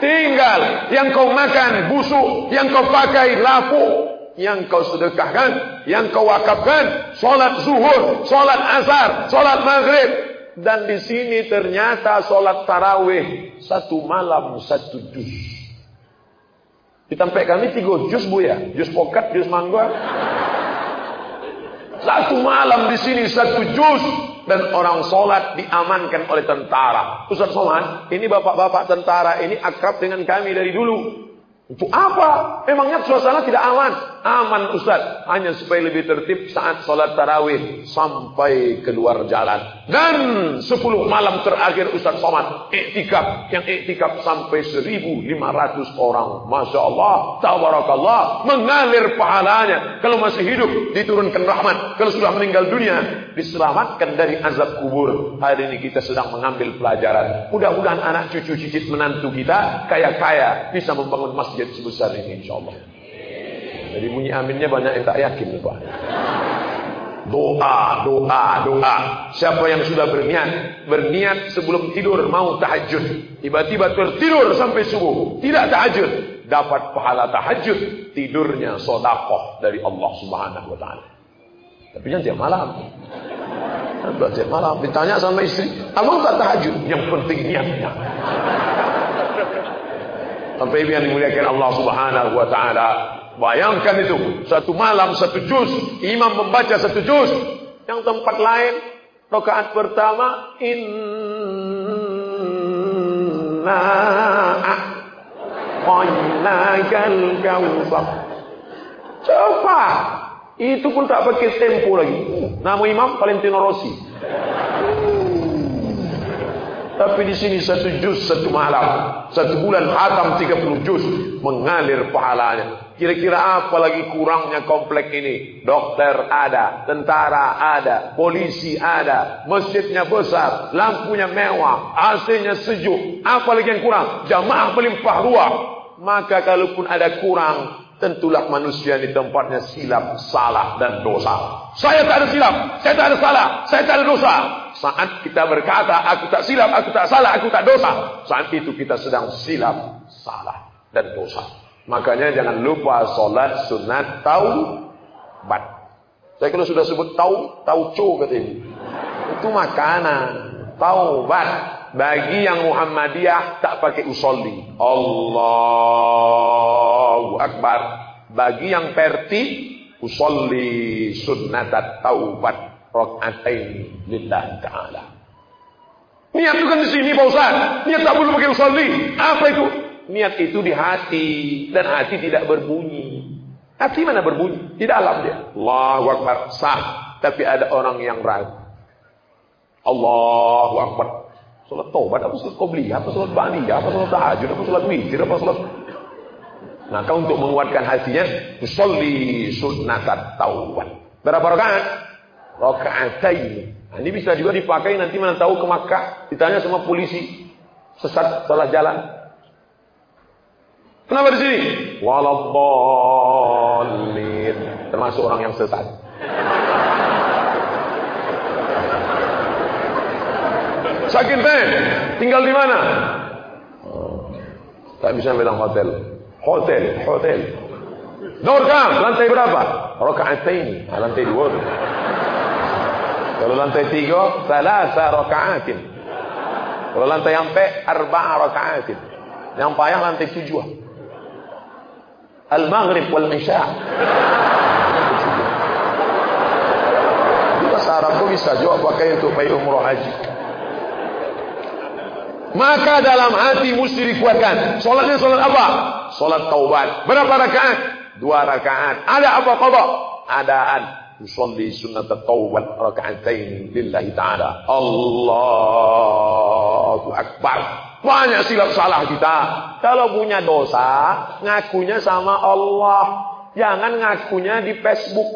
Tinggal yang kau makan busuk, yang kau pakai lapu, yang kau sedekahkan, yang kau wakafkan, solat zuhur, solat asar, solat maghrib, dan di sini ternyata solat tarawih satu malam satu juz. Ditampai kami tiga juz bu ya, juz pokat, juz mangga. Satu malam di sini satu juz dan orang sholat diamankan oleh tentara. Ustaz Somad, ini bapak-bapak tentara ini akrab dengan kami dari dulu. Untuk apa? Emangnya suasana tidak aman? Aman Ustaz. Hanya supaya lebih tertib saat sholat tarawih. Sampai keluar jalan. Dan sepuluh malam terakhir Ustaz Somad. Iktikaf. Yang iktikaf sampai 1.500 orang. Masya Allah. Tawarakallah. Mengalir pahalanya. Kalau masih hidup diturunkan rahmat. Kalau sudah meninggal dunia. Diselamatkan dari azab kubur. Hari ini kita sedang mengambil pelajaran. Mudah-mudahan anak cucu cicit menantu kita. Kaya-kaya. Bisa membangun masjid masjid sebesar ini insyaallah. Jadi bunyi aminnya banyak yang tak yakin Pak. Doa, doa, doa. Siapa yang sudah berniat, berniat sebelum tidur mau tahajud, tiba-tiba tertidur sampai subuh, tidak tahajud, dapat pahala tahajud, tidurnya sodakoh dari Allah Subhanahu wa taala. Tapi jangan tiap malam. Tiap malam ditanya sama istri, "Abang tak tahajud?" Yang penting niatnya. Sampai yang dimuliakan Allah Subhanahu wa taala. Bayangkan itu, satu malam satu juz, imam membaca satu juz. Yang tempat lain rakaat pertama inna a'tainakal kautsar. Coba. Itu pun tak pakai tempo lagi. Nama imam Valentino Rossi. Tapi di sini satu juz satu malam. Satu bulan hatam 30 juz. Mengalir pahalanya. Kira-kira apa lagi kurangnya komplek ini? Dokter ada, tentara ada, polisi ada, masjidnya besar, lampunya mewah, AC-nya sejuk. Apa lagi yang kurang? Jamaah melimpah ruah. Maka kalaupun ada kurang, tentulah manusia di tempatnya silap, salah dan dosa. Saya tak ada silap, saya tak ada salah, saya tak ada dosa. Saat kita berkata, aku tak silap, aku tak salah, aku tak dosa. Saat itu kita sedang silap, salah dan dosa. Makanya jangan lupa solat sunat taubat. Saya kalau sudah sebut tau, tauco katanya. Itu makanan. Taubat. Bagi yang Muhammadiyah tak pakai usolli. Allahu Akbar. Bagi yang perti usolli sunat taubat rakaatain lillah taala. Niat itu kan di sini Pak Ustaz. Niat tak perlu pakai usolli. Apa itu? Niat itu di hati dan hati tidak berbunyi. Hati mana berbunyi? Di dalam dia. Allahu Akbar sah. Tapi ada orang yang ragu. Allahu Akbar. Salat taubat apa salat qobliyah apa salat ba'diyah apa salat tahajud apa salat witir apa salat Maka untuk menguatkan hatinya, usolli sunnatat taubat. Berapa rakaat? Rakaatain. Nah, ini bisa juga dipakai nanti mana tahu ke Makkah, ditanya sama polisi sesat salah jalan. Kenapa di sini? Waladhalin. Termasuk orang yang sesat. Sakit teh, tinggal di mana? Oh, tak bisa bilang hotel. Hotel, hotel. Dorkam, lantai berapa? Rokaatain, nah, lantai dua. Kalau lantai tiga, salah rokaatin. Kalau lantai empat, arba'a rokaatin. Yang payah lantai tujuh. Al-Maghrib wal Isya. Bahasa Arab bisa jawab pakai untuk pergi umroh haji. Maka dalam hati mesti dikuatkan. Solatnya solat apa? Solat taubat. Berapa rakaat? Dua rakaat. Ada apa qada? Adaan. Usolli sunnat taubat rakaatain lillahi ta'ala. Allahu Akbar. Banyak silap salah kita. Kalau punya dosa, ngakunya sama Allah. Jangan ngakunya di Facebook.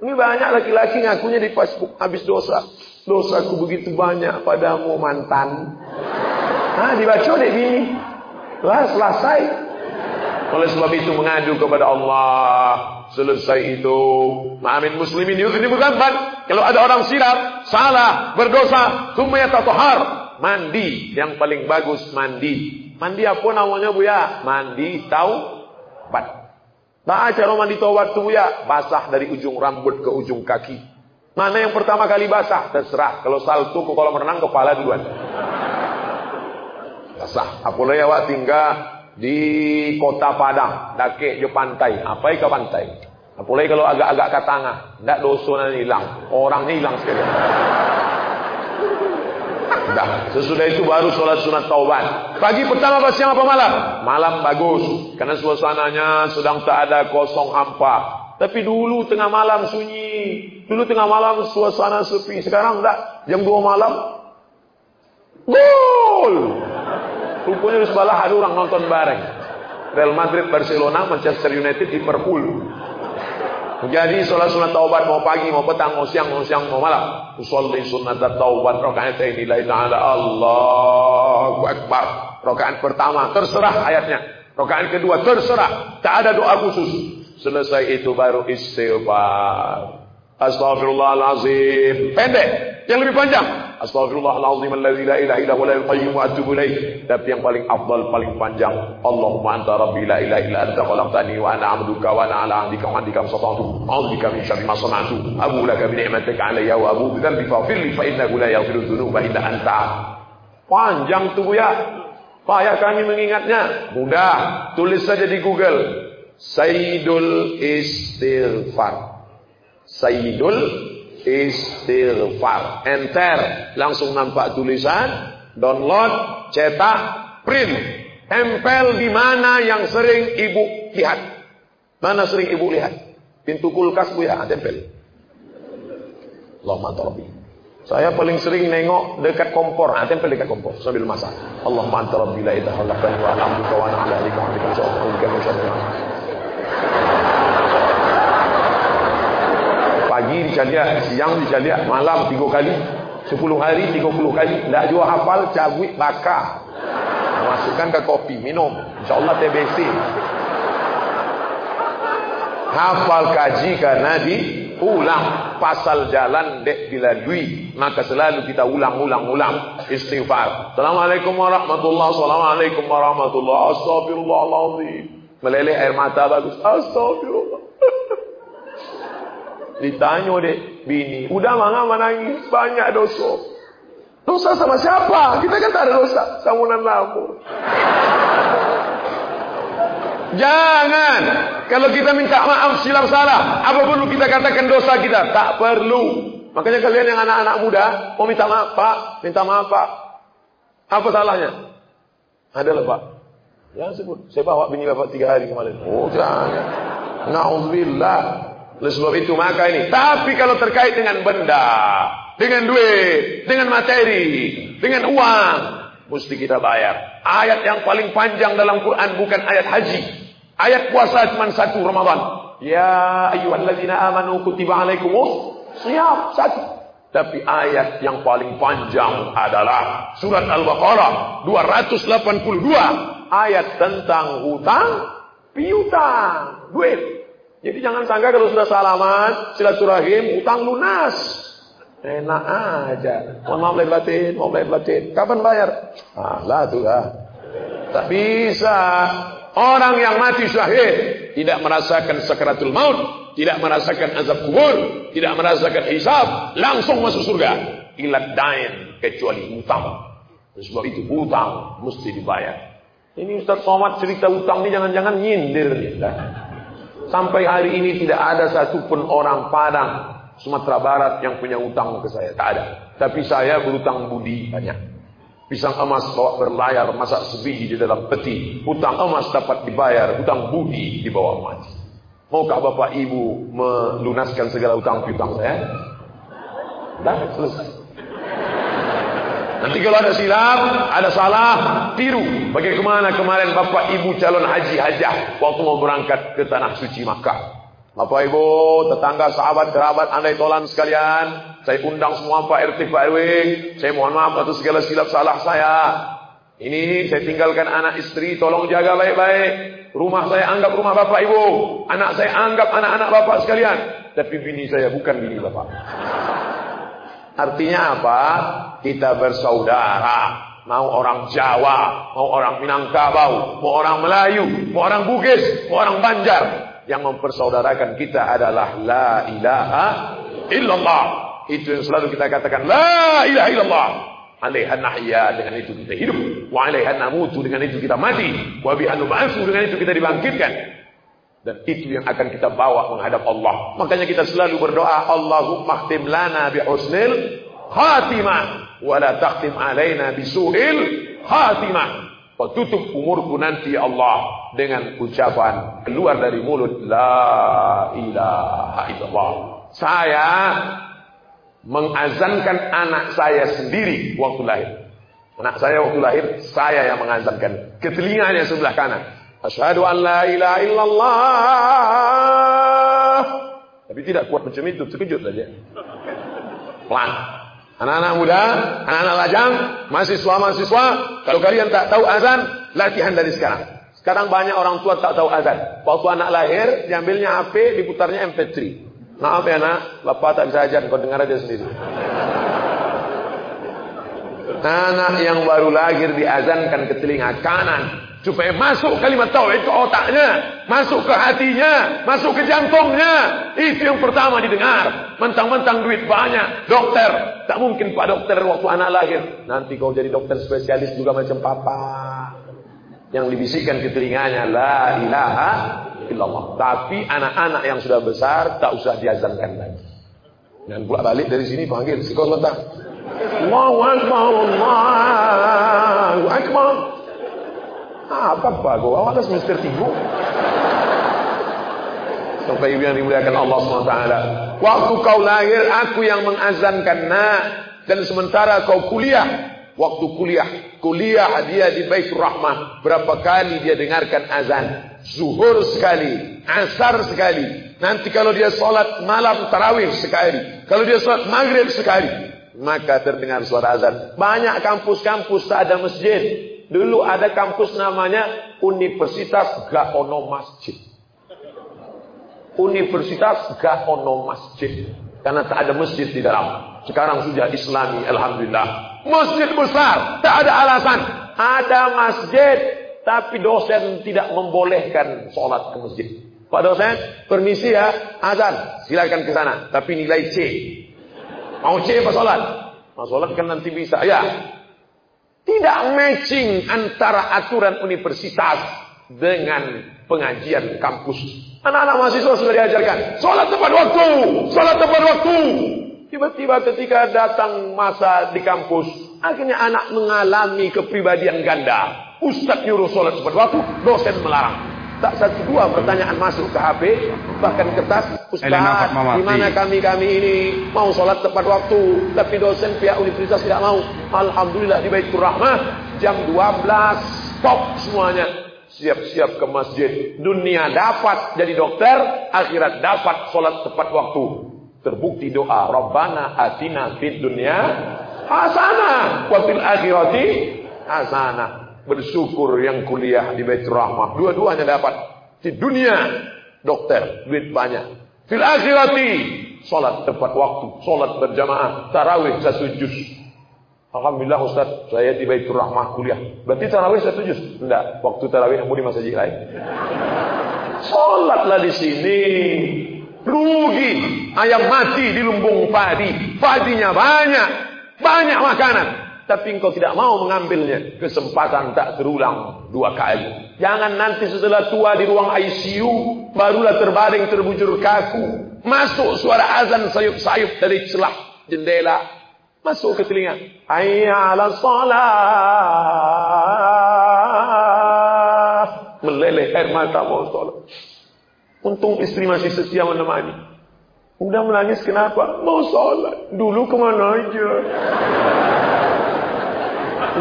Ini banyak laki-laki ngakunya di Facebook. Habis dosa. Dosaku begitu banyak padamu mantan. Nah, dibaca deh bini. Lah, selesai. Oleh sebab itu mengadu kepada Allah. Selesai itu. Amin muslimin ini bukan Kalau ada orang silap, salah, berdosa. Tumaya tatohar mandi yang paling bagus mandi. Mandi apa namanya Bu ya? Mandi taubat. Nah, cara mandi taubat tuh ya, basah dari ujung rambut ke ujung kaki. Mana yang pertama kali basah? Terserah. Kalau salto ke kolam renang kepala duluan. Basah. Apalagi awak tinggal di kota Padang, dake di pantai. Apa ke pantai? Apalagi kalau agak-agak ke tengah, ndak dosa hilang. Orangnya hilang sekali. Dah, sesudah itu baru sholat sunat taubat. Pagi pertama apa siang apa malam? Malam bagus. Karena suasananya sedang tak ada kosong hampa. Tapi dulu tengah malam sunyi. Dulu tengah malam suasana sepi. Sekarang enggak. Jam 2 malam. Gol! Rupanya sebelah ada orang nonton bareng. Real Madrid, Barcelona, Manchester United, Liverpool. Jadi sholat sunat taubat mau pagi, mau petang, mau siang, mau siang, mau malam. Usolli sunat taubat rakaat ini la ta'ala Allahu Akbar. Rakaat pertama terserah ayatnya. Rakaat kedua terserah. Tak ada doa khusus. Selesai itu baru istighfar. Astagfirullahalazim. Pendek. Yang lebih panjang. Astaghfirullahalazim alladzi la ilaha illa huwal qayyum wa ilaih. Tapi yang paling afdal paling panjang, Allahumma anta rabbi la ilaha illa anta khalaqtani wa ana 'abduka wa ana 'ala 'ahdika wa 'ahdika masata'tu. A'udzu min syarri ma sana'tu. Abu laka bi ni'matika 'alayya wa abu bi dhanbi li fa innahu la yaghfiru dzunuba illa anta. Panjang tuh ya. Payah kami mengingatnya. Mudah. Tulis saja di Google. Sayyidul Istighfar. Sayyidul istighfar. Enter, langsung nampak tulisan, download, cetak, print. Tempel di mana yang sering ibu lihat? Mana sering ibu lihat? Pintu kulkas bu ya, tempel. Allahumma rabbi. Saya paling sering nengok dekat kompor, ah, tempel dekat kompor sambil masak. Allahumma anta rabbi la ilaha illa anta wa abdika wa ala wa Pagi dicalia, siang dicalia, malam tiga kali. Sepuluh hari, tiga puluh kali. Tak jual hafal, cabut, bakar. Masukkan ke kopi, minum. InsyaAllah TBC. Hafal kaji karena diulang. Pasal jalan dek dilalui. Maka selalu kita ulang-ulang-ulang. Istighfar. Assalamualaikum warahmatullahi wabarakatuh. Assalamualaikum warahmatullahi wabarakatuh. Astagfirullahaladzim. Meleleh air mata bagus. Astagfirullah. Ditanya dek bini. Udah mana menangis. Banyak dosa. Dosa sama siapa? Kita kan tak ada dosa. Sangunan lampu. Jangan. Kalau kita minta maaf silap salah. Apa perlu kita katakan dosa kita? Tak perlu. Makanya kalian yang anak-anak muda. Mau minta maaf pak. Minta maaf pak. Apa salahnya? Adalah pak. Jangan sebut. Saya bawa bini bapak tiga hari kemarin. Oh jangan. Na'udzubillah. Oleh sebab itu maka ini. Tapi kalau terkait dengan benda dengan duit, dengan materi, dengan uang, mesti kita bayar. Ayat yang paling panjang dalam Quran bukan ayat haji. Ayat puasa cuma satu Ramadan. Ya ayyuhalladzina amanu kutiba alaikumus siap satu. Tapi ayat yang paling panjang adalah surat Al-Baqarah 282 ayat tentang hutang piutang duit. Jadi jangan sangka kalau sudah salaman, silaturahim, hutang lunas. Enak aja. Mohon maaf lahir batin, mohon lahir batin. Kapan bayar? Ah, lah tuh ah. Tak bisa. Orang yang mati syahid tidak merasakan sakaratul maut, tidak merasakan azab kubur, tidak merasakan hisab, langsung masuk surga. Ilat dain kecuali hutang. Sebab itu hutang mesti dibayar. Ini Ustaz Somad cerita hutang ini jangan-jangan nyindir ya. Sampai hari ini tidak ada satupun orang Padang Sumatera Barat yang punya utang ke saya. Tak ada. Tapi saya berutang budi banyak. Pisang emas bawa berlayar, masak sebiji di dalam peti. Utang emas dapat dibayar, utang budi dibawa mati. Maukah bapak ibu melunaskan segala utang piutang saya? Dah selesai. Nanti kalau ada silap, ada salah, tiru. Bagaimana kemarin bapak ibu calon haji hajah waktu mau berangkat ke tanah suci Makkah. Bapak Ibu, tetangga, sahabat, kerabat, andai tolan sekalian, saya undang semua Pak RT, Pak RW. Saya mohon maaf atas segala silap salah saya. Ini saya tinggalkan anak istri, tolong jaga baik-baik. Rumah saya anggap rumah Bapak Ibu. Anak saya anggap anak-anak Bapak sekalian. Tapi bini saya bukan bini Bapak. Artinya apa? Kita bersaudara. Mau orang Jawa, mau orang Minangkabau, mau orang Melayu, mau orang Bugis, mau orang Banjar yang mempersaudarakan kita adalah la ilaha illallah. Itu yang selalu kita katakan la ilaha illallah. Alaiha nahya dengan itu kita hidup, wa alaiha namutu dengan itu kita mati, wa bi ba'su dengan itu kita dibangkitkan. Dan itu yang akan kita bawa menghadap Allah. Makanya kita selalu berdoa, Allahumma khtim lana bi husnil khatimah wa la takhtim alaina bi su'il khatimah. Kau tutup umurku nanti Allah dengan ucapan keluar dari mulut La ilaha illallah. Saya mengazankan anak saya sendiri waktu lahir. Anak saya waktu lahir, saya yang mengazankan. Ke telinganya sebelah kanan. Asyhadu an la ilaha illallah. Tapi tidak kuat macam itu, terkejut saja. Pelan. Anak-anak muda, anak-anak lajang, mahasiswa-mahasiswa, kalau kalian tak tahu azan, latihan dari sekarang. Sekarang banyak orang tua tak tahu azan. Waktu anak lahir, diambilnya HP, diputarnya MP3. Maaf ya nak, bapak tak bisa ajar, kau dengar aja sendiri. Anak yang baru lahir diazankan ke telinga kanan, supaya masuk kalimat tauhid ke otaknya, masuk ke hatinya, masuk ke jantungnya. Itu yang pertama didengar. Mentang-mentang duit banyak, dokter. Tak mungkin Pak dokter waktu anak lahir. Nanti kau jadi dokter spesialis juga macam papa. Yang dibisikkan ke telinganya la ilaha illallah. Tapi anak-anak yang sudah besar tak usah diazankan lagi. Dan pula balik dari sini panggil si kau. Allahu Akbar, Allahu Akbar. Apa bago? Awas Mister Tigo. Sampai ibu yang dimuliakan Allah SWT. Waktu kau lahir, aku yang mengazankan nak. Dan sementara kau kuliah, waktu kuliah. Kuliah dia di Baitur Rahmah. Berapa kali dia dengarkan azan. Zuhur sekali. Asar sekali. Nanti kalau dia sholat malam tarawih sekali. Kalau dia sholat maghrib sekali. Maka terdengar suara azan. Banyak kampus-kampus tak ada masjid. Dulu ada kampus namanya Universitas Gaono Masjid. Universitas Gaono Masjid. Karena tak ada masjid di dalam. Sekarang sudah islami, Alhamdulillah. Masjid besar, tak ada alasan. Ada masjid, tapi dosen tidak membolehkan sholat ke masjid. Pak dosen, permisi ya, azan, silakan ke sana. Tapi nilai C. Mau C apa sholat? Mau sholat kan nanti bisa. Ya, tidak matching antara aturan universitas dengan pengajian kampus. Anak-anak mahasiswa sudah diajarkan. Sholat tepat waktu. Sholat tepat waktu. Tiba-tiba ketika datang masa di kampus, akhirnya anak mengalami kepribadian ganda. Ustaz nyuruh sholat tepat waktu, dosen melarang. Tak satu dua pertanyaan masuk ke HP, bahkan kertas, Ustaz, di mana kami-kami ini mau sholat tepat waktu, tapi dosen pihak universitas tidak mau. Alhamdulillah di Baitur Rahmah, jam 12, stop semuanya. Siap-siap ke masjid. Dunia dapat jadi dokter, akhirat dapat sholat tepat waktu. Terbukti doa Rabbana atina fid dunya hasanah wa fil akhirati hasanah. Bersyukur yang kuliah di Baitur Rahmah. Dua-duanya dapat. Di dunia dokter, duit banyak. Fil akhirati salat tepat waktu, salat berjamaah, tarawih satu juz. Alhamdulillah Ustaz, saya di Baitur Rahmah kuliah. Berarti tarawih satu juz? Enggak, waktu tarawih mau di masjid lain. Salatlah di sini. Rugi. Ayam mati di lumbung padi. Padinya banyak. Banyak makanan. Tapi engkau tidak mau mengambilnya. Kesempatan tak terulang dua kali. Jangan nanti setelah tua di ruang ICU. Barulah terbaring terbujur kaku. Masuk suara azan sayup-sayup dari celah jendela. Masuk ke telinga. Ayyala salat. Meleleh air mata mau salat. Untung istri masih setia menemani. Udah menangis kenapa? Mau sholat. Dulu ke mana aja?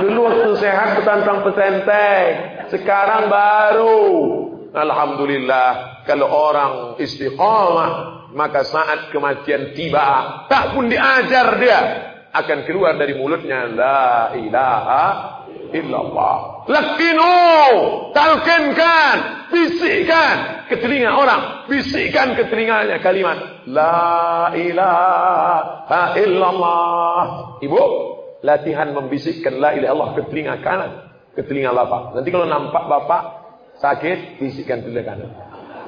Dulu waktu sehat petantang pesenteng. Sekarang baru. Alhamdulillah. Kalau orang istiqamah. Maka saat kematian tiba. Tak pun diajar dia. Akan keluar dari mulutnya. La ilaha illallah. Lakinu. Talkinkan bisikkan ke telinga orang, bisikkan ke telinganya kalimat la ilaha illallah. Ibu, latihan membisikkan la ilaha illallah ke telinga kanan, ke telinga bapak. Nanti kalau nampak bapak sakit, bisikkan telinga kanan.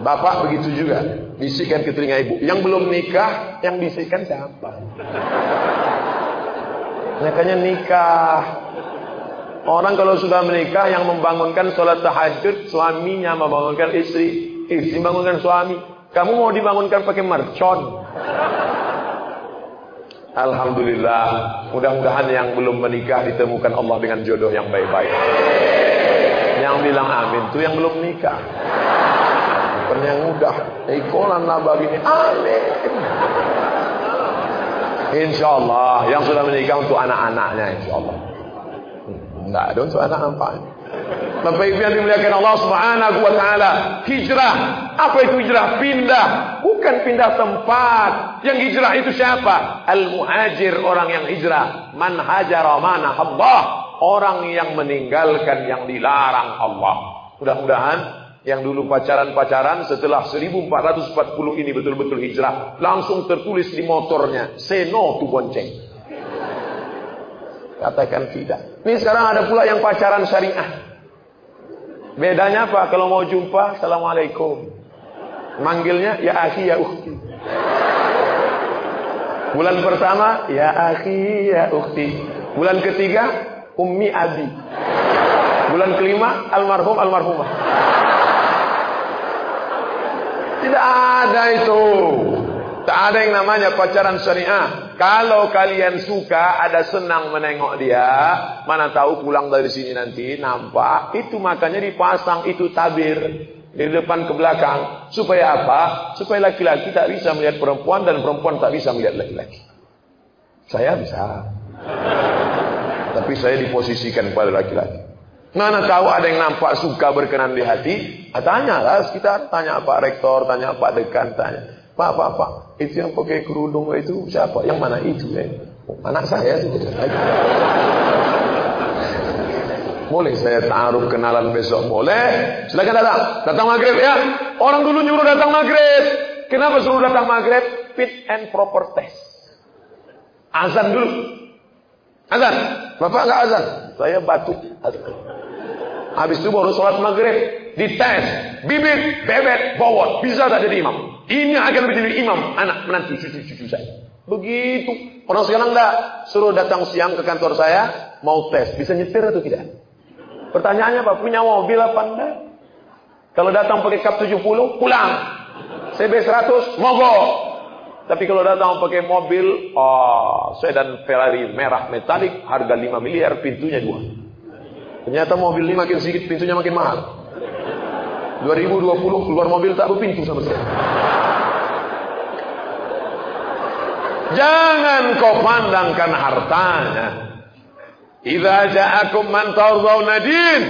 Bapak begitu juga, bisikkan ke telinga ibu. Yang belum nikah, yang bisikkan siapa? Makanya nikah. Orang kalau sudah menikah yang membangunkan sholat tahajud suaminya membangunkan istri, istri membangunkan suami. Kamu mau dibangunkan pakai mercon? Alhamdulillah, mudah-mudahan yang belum menikah ditemukan Allah dengan jodoh yang baik-baik. Yang bilang amin tuh yang belum nikah. Bukan yang udah. Ikolan lah begini. Amin. Insya Allah yang sudah menikah untuk anak-anaknya Insya Allah. Enggak ada untuk anak nampak. Bapak Ibu yang dimuliakan Allah Subhanahu wa taala, hijrah. Apa itu hijrah? Pindah, bukan pindah tempat. Yang hijrah itu siapa? Al-muhajir, orang yang hijrah. Man hajara mana Allah, orang yang meninggalkan yang dilarang Allah. Mudah-mudahan yang dulu pacaran-pacaran setelah 1440 ini betul-betul hijrah, langsung tertulis di motornya, seno tu bonceng. Katakan tidak. Ini sekarang ada pula yang pacaran syariah. Bedanya apa? Kalau mau jumpa, Assalamualaikum. Manggilnya, ya akhi, ya ukhti. Bulan pertama, ya akhi, ya ukhti. Bulan ketiga, ummi abi. Bulan kelima, almarhum, almarhumah. Tidak ada itu. Tak ada yang namanya pacaran syariah. Kalau kalian suka, ada senang menengok dia, mana tahu pulang dari sini nanti nampak, itu makanya dipasang itu tabir dari depan ke belakang. Supaya apa? Supaya laki-laki tak bisa melihat perempuan dan perempuan tak bisa melihat laki-laki. Saya bisa. Tapi saya diposisikan pada laki-laki. Mana tahu ada yang nampak suka berkenan di hati? Ah, tanyalah sekitar, tanya Pak Rektor, tanya Pak Dekan, tanya. Pak, Pak, Pak, itu yang pakai kerudung itu siapa? Yang mana itu? Eh? Anak saya itu. Boleh saya taruh kenalan besok? Boleh. Silakan datang. Datang maghrib ya. Orang dulu nyuruh datang maghrib. Kenapa suruh datang maghrib? Fit and proper test. Azan dulu. Azan. Bapak nggak azan? Saya batuk. Azan. Habis itu baru sholat maghrib. Dites. Bibit, bebet, bobot. Bisa tak jadi imam? Ini akan menjadi imam. Anak menantu cucu-cucu saya. Begitu. Orang sekarang enggak. Suruh datang siang ke kantor saya. Mau tes. Bisa nyetir atau tidak? Pertanyaannya apa? Punya mobil apa enggak? Kalau datang pakai kap 70, pulang. CB 100, mogok. Tapi kalau datang pakai mobil, oh, sedan Ferrari merah metalik, harga 5 miliar, pintunya dua. Ternyata mobil ini makin sedikit, pintunya makin mahal. 2020 keluar mobil tak berpintu sama sekali. Jangan kau pandangkan hartanya. Idza ja'akum man tardawna din.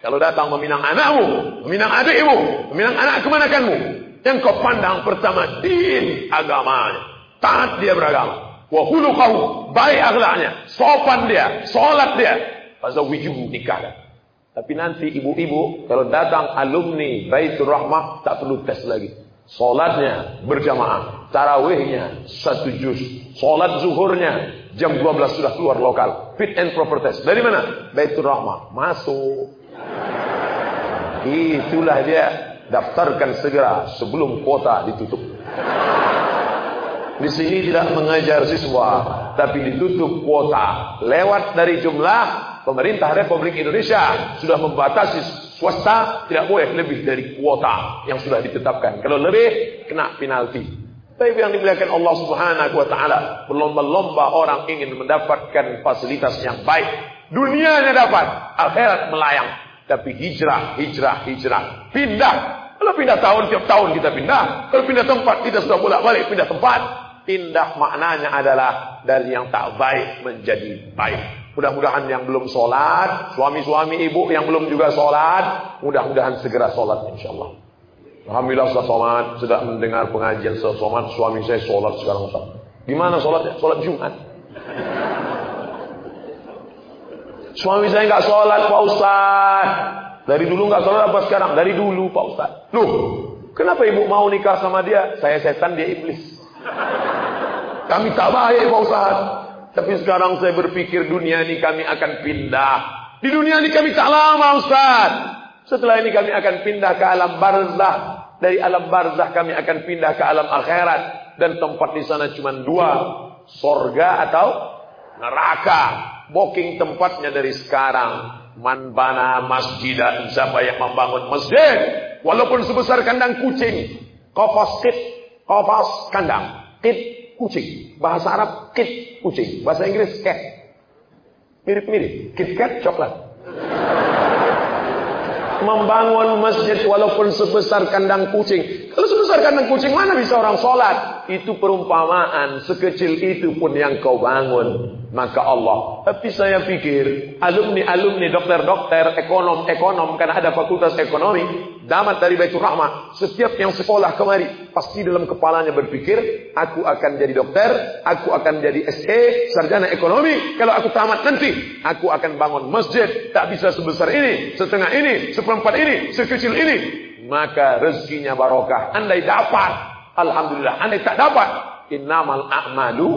Kalau datang meminang anakmu, meminang adikmu, meminang anak kemanakanmu. Yang kau pandang pertama din agamanya. Taat dia beragama. Wa khuluquhu, baik akhlaknya, sopan dia, salat dia, Fazawijuhu nikah. Tapi nanti ibu-ibu kalau datang alumni Baitur Rahmah tak perlu tes lagi. Salatnya berjamaah, tarawihnya satu juz, salat zuhurnya jam 12 sudah keluar lokal. Fit and proper test. Dari mana? Baitur Rahmah. Masuk. Itulah dia. Daftarkan segera sebelum kuota ditutup. Di sini tidak mengajar siswa, tapi ditutup kuota. Lewat dari jumlah pemerintah Republik Indonesia sudah membatasi swasta tidak boleh lebih dari kuota yang sudah ditetapkan. Kalau lebih kena penalti. Tapi yang dimuliakan Allah Subhanahu wa taala, berlomba-lomba orang ingin mendapatkan fasilitas yang baik. Dunianya dapat, akhirat melayang. Tapi hijrah, hijrah, hijrah. Pindah. Kalau pindah tahun tiap tahun kita pindah. Kalau pindah tempat kita sudah bolak-balik pindah tempat. Pindah maknanya adalah dari yang tak baik menjadi baik. Mudah-mudahan yang belum sholat, suami-suami ibu yang belum juga sholat, mudah-mudahan segera sholat insya-Allah. Alhamdulillah sudah sholat, sudah mendengar pengajian sudah sholat, suami saya sholat sekarang Ustaz. Gimana sholatnya? Sholat Jumat. Suami saya nggak sholat Pak Ustaz. Dari dulu nggak sholat apa sekarang? Dari dulu Pak Ustaz. Loh, kenapa ibu mau nikah sama dia? Saya setan, dia iblis. Kami tak baik Pak Ustaz. Tapi sekarang saya berpikir dunia ini kami akan pindah. Di dunia ini kami tak lama Ustaz. Setelah ini kami akan pindah ke alam barzah. Dari alam barzah kami akan pindah ke alam akhirat. Dan tempat di sana cuma dua. Sorga atau neraka. Booking tempatnya dari sekarang. Man bana masjidan. Siapa yang membangun masjid. Walaupun sebesar kandang kucing. Kofos kit. Kofos kandang. Kit kucing. Bahasa Arab kit kucing. Bahasa Inggris cat. Mirip-mirip. Kit cat coklat. Membangun masjid walaupun sebesar kandang kucing. Kalau sebesar kandang kucing mana bisa orang sholat? Itu perumpamaan. Sekecil itu pun yang kau bangun maka Allah. Tapi saya pikir alumni-alumni dokter-dokter, ekonom-ekonom karena ada fakultas ekonomi, damat dari Baitur Rahmah, setiap yang sekolah kemari pasti dalam kepalanya berpikir, aku akan jadi dokter, aku akan jadi SE, sarjana ekonomi, kalau aku tamat nanti, aku akan bangun masjid, tak bisa sebesar ini, setengah ini, seperempat ini, sekecil ini, maka rezekinya barokah. Andai dapat, alhamdulillah, andai tak dapat, innamal a'malu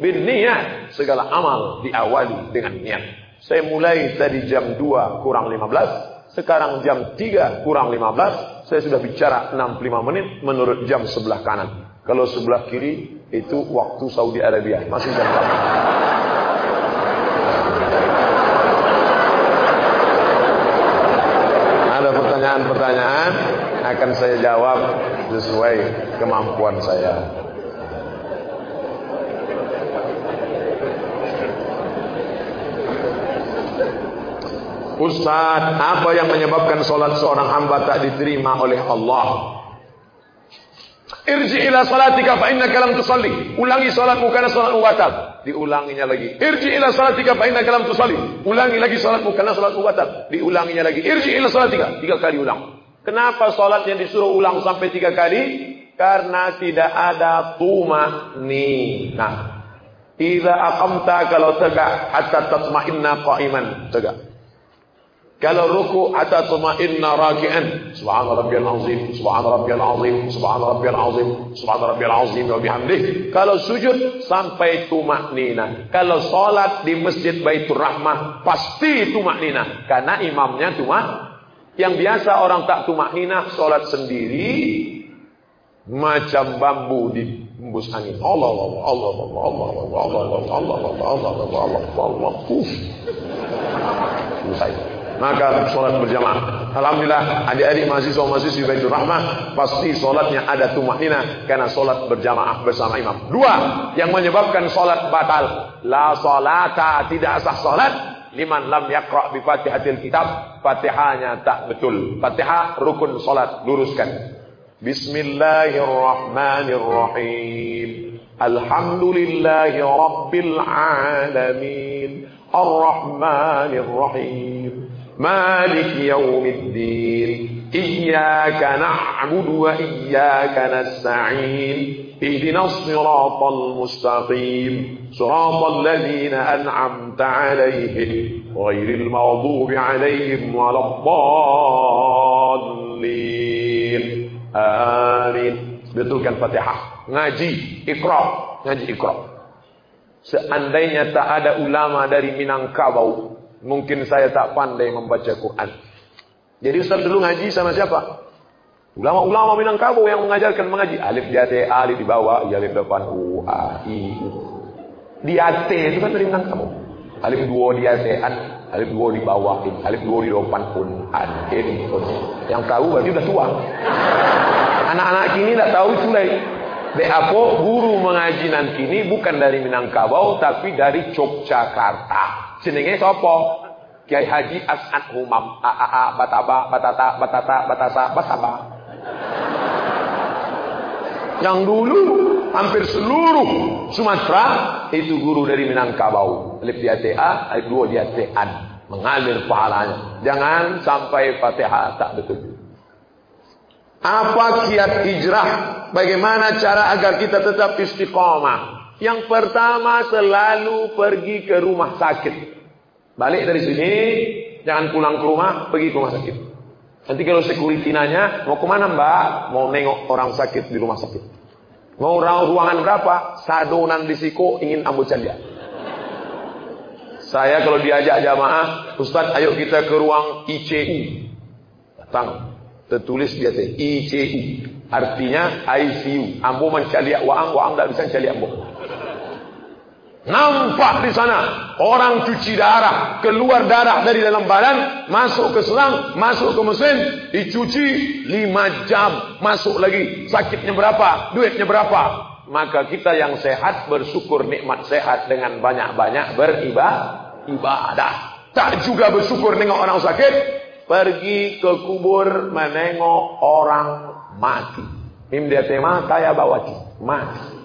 bin niat. Segala amal diawali dengan niat. Saya mulai tadi jam 2 kurang 15. Sekarang jam 3 kurang 15. Saya sudah bicara 65 menit menurut jam sebelah kanan. Kalau sebelah kiri itu waktu Saudi Arabia. Masih jam 8. Ada pertanyaan-pertanyaan akan saya jawab sesuai kemampuan saya. Ustaz, apa yang menyebabkan solat seorang hamba tak diterima oleh Allah? Irji ila salatika fa innaka lam tusalli. Ulangi salatmu karena salatmu batal. Diulanginya lagi. Irji ila salatika fa innaka lam tusalli. Ulangi lagi salatmu karena salatmu batal. Diulanginya lagi. Irji ila salatika. Tiga kali ulang. Kenapa salat disuruh ulang sampai tiga kali? Karena tidak ada tuma Nah, Idza aqamta kalau tegak hatta tatma'inna qa'iman. Tegak. Kalau ruku hatta tumainna raki'an. Subhana rabbiyal azim, subhana rabbiyal azim, subhana rabbiyal azim, subhana rabbiyal azim wa bihamdih. Kalau sujud sampai tumaknina. Kalau salat di Masjid Baitur Rahmah pasti tumaknina karena imamnya tumak. Yang biasa orang tak tumaknina salat sendiri macam bambu di embus angin. Allah Allah Allah Allah Allah Allah Allah Allah Allah Allah Allah Allah Allah Allah Allah maka sholat berjamaah. Alhamdulillah adik-adik mahasiswa mahasiswa Baitul Rahmah pasti sholatnya ada tumaknina karena sholat berjamaah bersama imam. Dua yang menyebabkan sholat batal. La sholata tidak sah sholat liman lam yakra bi fatihatil kitab fatihahnya tak betul. Fatihah rukun sholat luruskan. Bismillahirrahmanirrahim. Alhamdulillahi rabbil alamin. Ar-Rahmanir-Rahim. مالك يوم الدين. إياك نعبد وإياك نستعين. اهدنا الصراط المستقيم. صراط الذين أنعمت عليهم. غير المغضوب عليهم ولا الضالين. آمين. Betulkan Fatihah? Ngaji ikra ngaji ikra seandainya tak ada ulama dari Minangkabau Mungkin saya tak pandai membaca Quran. Jadi Ustaz dulu ngaji sama siapa? Ulama-ulama Minangkabau yang mengajarkan mengaji. Alif di atas, alif di bawah, alif depan, u, a, i, u. Di atas itu kan dari Minangkabau. Alif dua di atas, an, alif dua di bawah, in, alif dua di depan, un, an, in, un. Yang tahu berarti udah tua. Anak-anak kini tak tahu itu lagi. apa guru mengaji nanti ini bukan dari Minangkabau tapi dari Yogyakarta. Jenenge sapa? Kiai Haji As'ad Humam. A bataba batata batata batasa basaba. Yang dulu hampir seluruh Sumatera itu guru dari Minangkabau. Alif di ATA, alif dua di ATAN. Mengalir pahalanya. Jangan sampai Fatihah tak betul. Apa kiat hijrah? Bagaimana cara agar kita tetap istiqomah? Yang pertama selalu pergi ke rumah sakit. Balik dari sini, jangan pulang ke rumah, pergi ke rumah sakit. Nanti kalau security nanya, mau ke mana mbak? Mau nengok orang sakit di rumah sakit. Mau ruangan berapa? Sadonan disiko ingin ambil calia. Saya kalau diajak jamaah, Ustaz ayo kita ke ruang ICU. Datang. Tertulis biasa ICU. Artinya ICU. Ambo mencari waang, waang tidak bisa mencari ambo. Nampak di sana orang cuci darah, keluar darah dari dalam badan, masuk ke selang, masuk ke mesin, dicuci lima jam, masuk lagi. Sakitnya berapa? Duitnya berapa? Maka kita yang sehat bersyukur nikmat sehat dengan banyak-banyak beribadah. Tak juga bersyukur dengan orang sakit, pergi ke kubur menengok orang mati. Imdia tema kaya bawati, mati.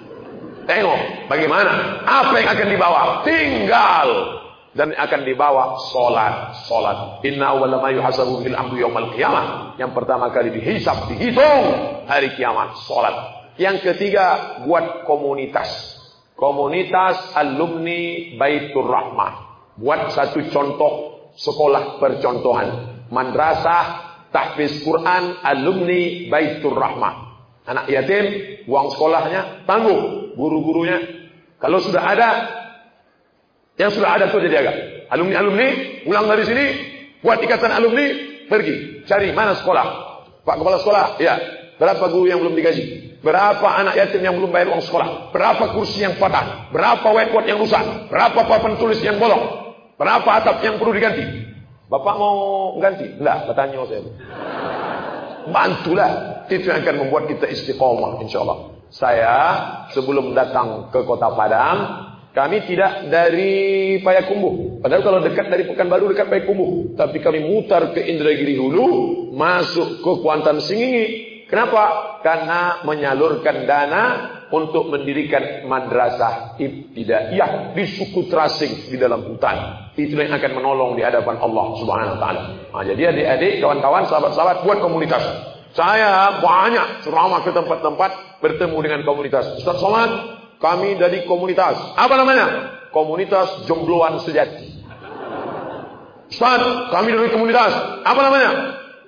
Tengok bagaimana apa yang akan dibawa. Tinggal dan akan dibawa solat, solat. Inna awwala ma yuhasabu bil amru yaumal qiyamah. Yang pertama kali dihisap, dihitung hari kiamat, solat. Yang ketiga buat komunitas. Komunitas alumni Baitur Rahmah. Buat satu contoh sekolah percontohan. Madrasah tahfiz Quran alumni Baitur Rahmah. Anak yatim, uang sekolahnya tangguh guru-gurunya. Kalau sudah ada, yang sudah ada itu jadi agak. Alumni-alumni, pulang dari sini, buat ikatan alumni, pergi. Cari mana sekolah. Pak Kepala Sekolah, ya. Berapa guru yang belum digaji? Berapa anak yatim yang belum bayar uang sekolah? Berapa kursi yang patah? Berapa whiteboard yang rusak? Berapa papan tulis yang bolong? Berapa atap yang perlu diganti? Bapak mau ganti? Enggak, bertanya saya. Bantulah. Itu yang akan membuat kita istiqomah insyaAllah. Saya sebelum datang ke kota Padang, kami tidak dari Payakumbuh. Padahal kalau dekat dari Pekanbaru dekat Payakumbuh. Tapi kami mutar ke Indragiri Hulu, masuk ke Kuantan Singingi, Kenapa? Karena menyalurkan dana untuk mendirikan madrasah ibtidaiyah di suku terasing di dalam hutan. Itu yang akan menolong di hadapan Allah Subhanahu wa taala. Nah, jadi adik-adik, kawan-kawan, sahabat-sahabat buat komunitas. Saya banyak ceramah ke tempat-tempat bertemu dengan komunitas. Ustaz Somad, kami dari komunitas. Apa namanya? Komunitas Jombloan Sejati. Ustaz, kami dari komunitas. Apa namanya?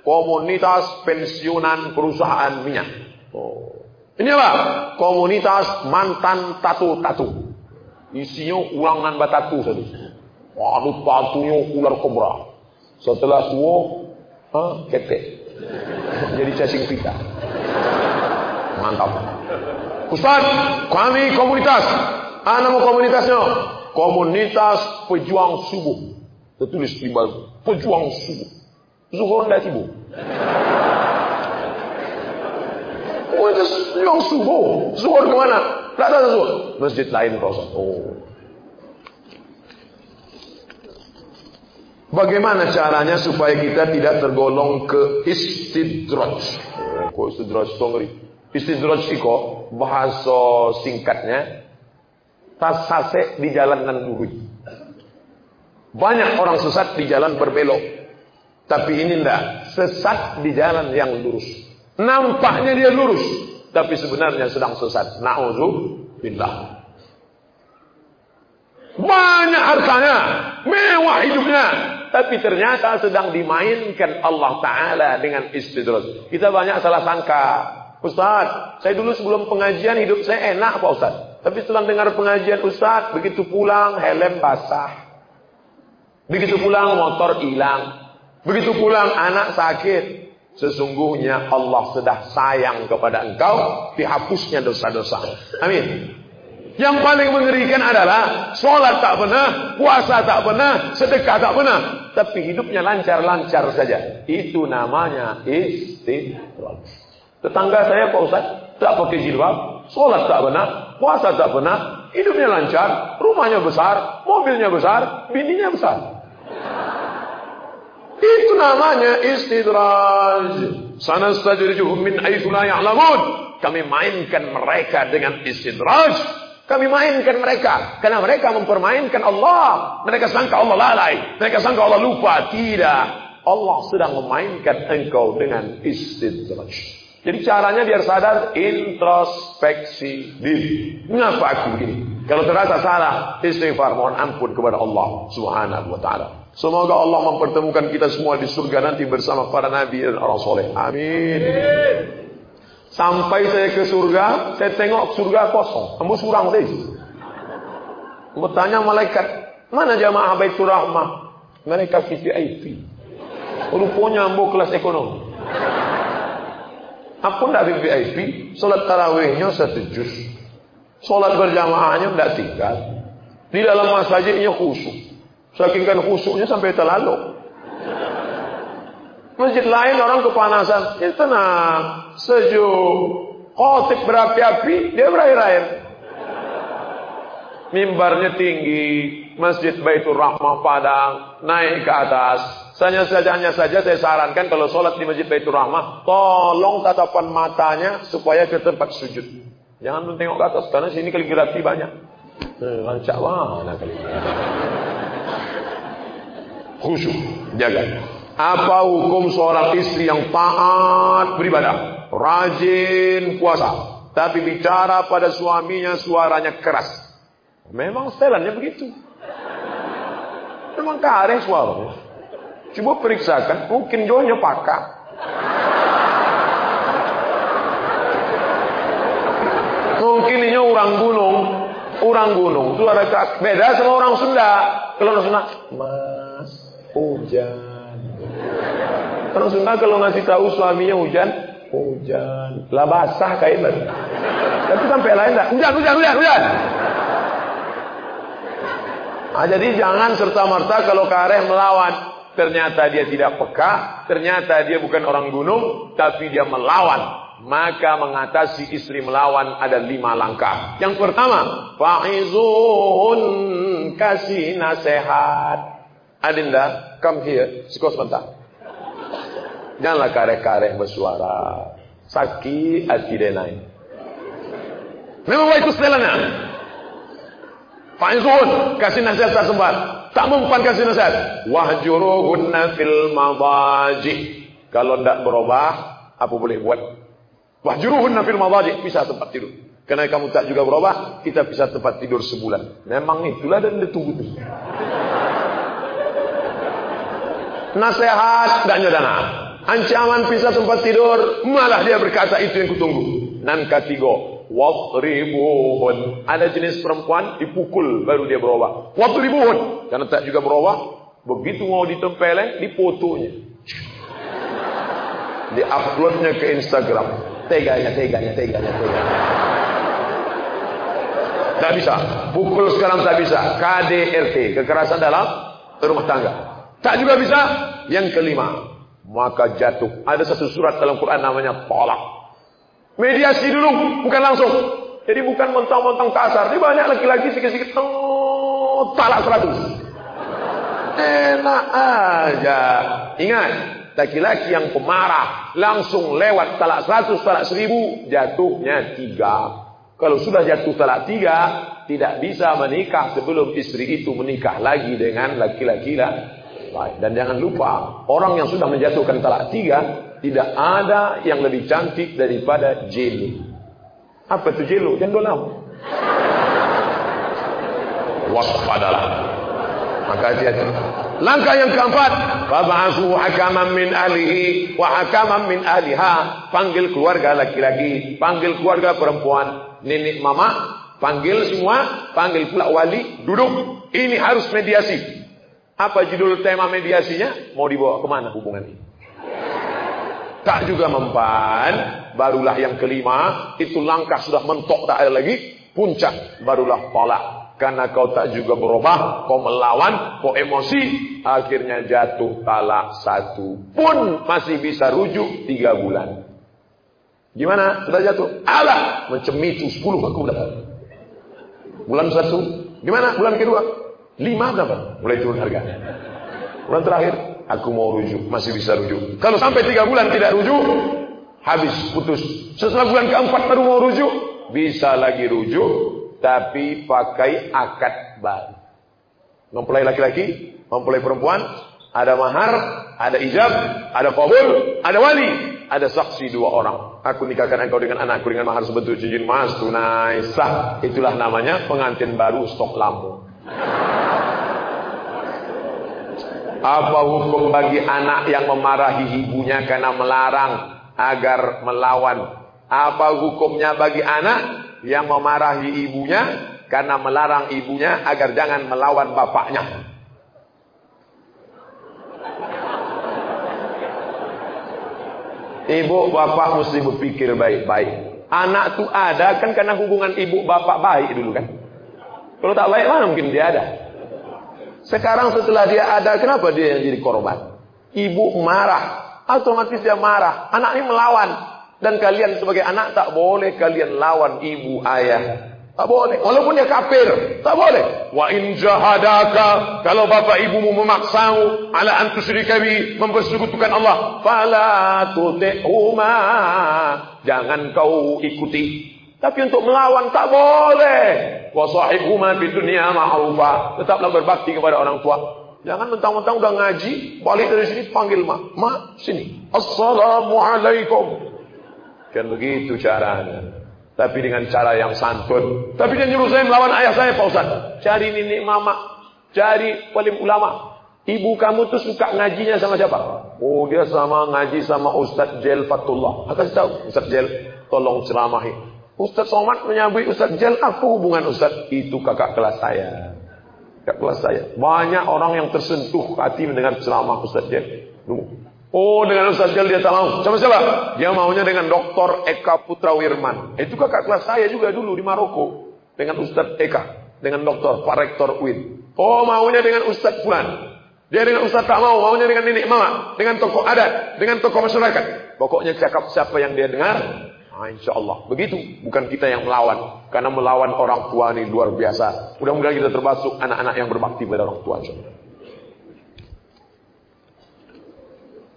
Komunitas Pensiunan Perusahaan Minyak. Oh. Ini apa? Komunitas mantan tatu-tatu. Isinya ulangan batatu saja. Waduh tatunya ular kobra. Setelah tua, ah, ketek. Jadi cacing pita. Mantap. Ustaz, kami komunitas. Ah, nama komunitasnya? Komunitas Pejuang Subuh. Tertulis di bawah. Pejuang Subuh. Zuhur sibuk. Oh itu yang subuh. Zuhur ke mana? Ada zuhur. Masjid lain Ustaz. Oh. Bagaimana caranya supaya kita tidak tergolong ke istidraj? Kok istidraj itu? Istidraj itu bahasa singkatnya tasase di jalan nan duhui. Banyak orang sesat di jalan berbelok. Tapi ini enggak. Sesat di jalan yang lurus. Nampaknya dia lurus, tapi sebenarnya sedang sesat. Nauzubillah. Banyak hartanya, mewah hidupnya, tapi ternyata sedang dimainkan Allah Ta'ala dengan istidraj. Kita banyak salah sangka. Ustaz, saya dulu sebelum pengajian hidup saya enak Pak Ustaz. Tapi setelah dengar pengajian Ustaz, begitu pulang helm basah. Begitu pulang motor hilang. Begitu pulang anak sakit. Sesungguhnya Allah sudah sayang kepada engkau, dihapusnya dosa-dosa. Amin. Yang paling mengerikan adalah sholat tak pernah, puasa tak pernah, sedekah tak pernah, tapi hidupnya lancar-lancar saja. Itu namanya istiqlal. Tetangga saya Pak Ustaz tak pakai jilbab, sholat tak pernah, puasa tak pernah, hidupnya lancar, rumahnya besar, mobilnya besar, bininya besar. Itu namanya istidraj. Sanastajrijuhum min haitsu la ya'lamun. Kami mainkan mereka dengan istidraj. Kami mainkan mereka karena mereka mempermainkan Allah. Mereka sangka Allah lalai, mereka sangka Allah lupa. Tidak. Allah sedang memainkan engkau dengan istidraj. Jadi caranya biar sadar introspeksi diri. Mengapa aku begini? Kalau terasa salah, istighfar mohon ampun kepada Allah Subhanahu wa taala. Semoga Allah mempertemukan kita semua di surga nanti bersama para nabi dan orang soleh. Amin. Sampai saya ke surga, saya tengok surga kosong. Kamu surang deh. Bertanya malaikat, mana jamaah Baitur Rahmah? Mereka VIP. Rupanya ambo kelas ekonomi. Aku tidak VIP, sholat tarawihnya satu juz. Sholat berjamaahnya tidak tinggal. Di dalam masjidnya khusyuk. Saking kan khusyuknya sampai terlalu. Masjid lain orang kepanasan. Ya tenang. Sejuk. Khotik berapi-api. Dia berair-air. Mimbarnya tinggi. Masjid Baitur Rahmah Padang. Naik ke atas. Hanya saja, hanya saja saya sarankan kalau sholat di Masjid Baitur Rahmah. Tolong tatapan matanya supaya ke tempat sujud. Jangan tengok ke atas. Karena sini kaligrafi banyak. Eh, lancak mana kaligrafi khusyuk, jaga. Apa hukum seorang istri yang taat beribadah, rajin puasa, tapi bicara pada suaminya suaranya keras? Memang setelannya begitu. Memang kareh suaranya. Coba periksakan, mungkin jonya pakak. Mungkin ini orang gunung, orang gunung itu ada beda sama orang Sunda. Kalau orang Sunda, hujan. Orang Sunda kalau ngasih tahu suaminya hujan, hujan. Lah basah kayak Tapi sampai lain enggak, hujan, hujan, hujan, hujan. Nah, jadi jangan serta-merta kalau kareh melawan. Ternyata dia tidak peka, ternyata dia bukan orang gunung, tapi dia melawan. Maka mengatasi istri melawan ada lima langkah. Yang pertama, faizun kasih nasihat. Adinda, come here. Sikos sebentar. Janganlah kareh-kareh bersuara. Sakit hati dia naik. Memang itu setelahnya. Fa'izun. Kasih nasihat tak sempat. Tak mempan kasih nasihat. Wahjuruhunna fil madaji. Kalau tidak berubah, apa boleh buat? Wahjuruhunna fil madaji. Bisa tempat tidur. Karena kamu tak juga berubah, kita bisa tempat tidur sebulan. Memang itulah dan ditunggu tunggu. Nasihat dan nyodana. Ancaman pisah tempat tidur, malah dia berkata itu yang kutunggu. Nan katigo, wadribuhun. Ada jenis perempuan dipukul baru dia berubah. Wadribuhun. Karena tak juga berubah, begitu mau ditempeleng, dipotonya. Di-uploadnya ke Instagram. Teganya, teganya, teganya, teganya. Tak bisa. Pukul sekarang tak bisa. KDRT, kekerasan dalam rumah tangga. Tak juga bisa. Yang kelima, maka jatuh. Ada satu surat dalam Quran namanya tolak. Mediasi dulu, bukan langsung. Jadi bukan mentang-mentang kasar. Ini banyak laki-laki sikit-sikit oh, talak seratus. Enak aja. Ingat, laki-laki yang pemarah langsung lewat talak seratus, talak seribu, jatuhnya tiga. Kalau sudah jatuh talak tiga, tidak bisa menikah sebelum istri itu menikah lagi dengan laki-laki lain. Dan jangan lupa, orang yang sudah menjatuhkan talak tiga, tidak ada yang lebih cantik daripada jeli. Apa itu jelo? Jendolamu. Waspadalah. Maka hati-hati. Langkah yang keempat, fab'athu hakaman min ahlihi wa hakaman min ahliha. Panggil keluarga laki-laki, panggil keluarga perempuan, nenek mama, panggil semua, panggil pula wali, duduk. Ini harus mediasi. Apa judul tema mediasinya? Mau dibawa ke mana hubungan ini? Tak juga mempan, barulah yang kelima, itu langkah sudah mentok tak ada lagi, puncak barulah tolak. Karena kau tak juga berubah, kau melawan, kau emosi, akhirnya jatuh talak satu pun masih bisa rujuk tiga bulan. Gimana? Sudah jatuh. Allah mencemitu sepuluh aku dapat. Bulan satu. Gimana? Bulan kedua. Lima berapa? Mulai turun harga. Bulan terakhir. Aku mau rujuk. Masih bisa rujuk. Kalau sampai tiga bulan tidak rujuk. Habis. Putus. Setelah bulan keempat baru mau rujuk. Bisa lagi rujuk. Tapi pakai akad baru. Mempelai laki-laki. Mempelai perempuan. Ada mahar. Ada ijab. Ada kabul. Ada wali ada saksi dua orang. Aku nikahkan engkau dengan anakku dengan mahar sebentuk cincin emas tunai sah. Itulah namanya pengantin baru stok lampu. Apa hukum bagi anak yang memarahi ibunya karena melarang agar melawan? Apa hukumnya bagi anak yang memarahi ibunya karena melarang ibunya agar jangan melawan bapaknya? Ibu bapak mesti berpikir baik-baik. Anak tu ada kan karena hubungan ibu bapak baik dulu kan. Kalau tak baik mana mungkin dia ada. Sekarang setelah dia ada, kenapa dia yang jadi korban? Ibu marah, otomatis dia marah. Anak ini melawan. Dan kalian sebagai anak tak boleh kalian lawan ibu ayah. Tak boleh. Walaupun dia kafir. Tak boleh. Wa in jahadaka. Kalau bapak ibumu memaksamu. Ala antu bi. Mempersekutukan Allah. Fala tuti'huma. Jangan kau ikuti. Tapi untuk melawan tak boleh. Wa sahibhuma di dunia ma'rufa. Tetaplah berbakti kepada orang tua. Jangan mentang-mentang udah ngaji. Balik dari sini panggil mak. Mak sini. Assalamualaikum. Kan begitu caranya. Tapi dengan cara yang santun. Tapi dia nyuruh saya melawan ayah saya Pak Ustaz. Cari nenek mama. Cari paling ulama. Ibu kamu tuh suka ngajinya sama siapa? Oh dia sama ngaji sama Ustaz Jel Fatullah. Kasih tahu Ustaz Jel tolong ceramahi. Ustaz Somad menyambut Ustaz Jel apa hubungan Ustaz? Itu kakak kelas saya. Kakak kelas saya. Banyak orang yang tersentuh hati mendengar ceramah Ustaz Jel. Oh dengan Ustaz Jal dia tak mau. Sama siapa? Dia maunya dengan Dr. Eka Putra Wirman. Itu kakak kelas saya juga dulu di Maroko. Dengan Ustaz Eka. Dengan Dr. Pak Rektor Win. Oh maunya dengan Ustaz Fulan. Dia dengan Ustaz tak mau. Maunya dengan nenek mama. Dengan tokoh adat. Dengan tokoh masyarakat. Pokoknya cakap siapa yang dia dengar. Nah, insya Allah. Begitu. Bukan kita yang melawan. Karena melawan orang tua ini luar biasa. Mudah-mudahan kita termasuk anak-anak yang berbakti pada orang tua.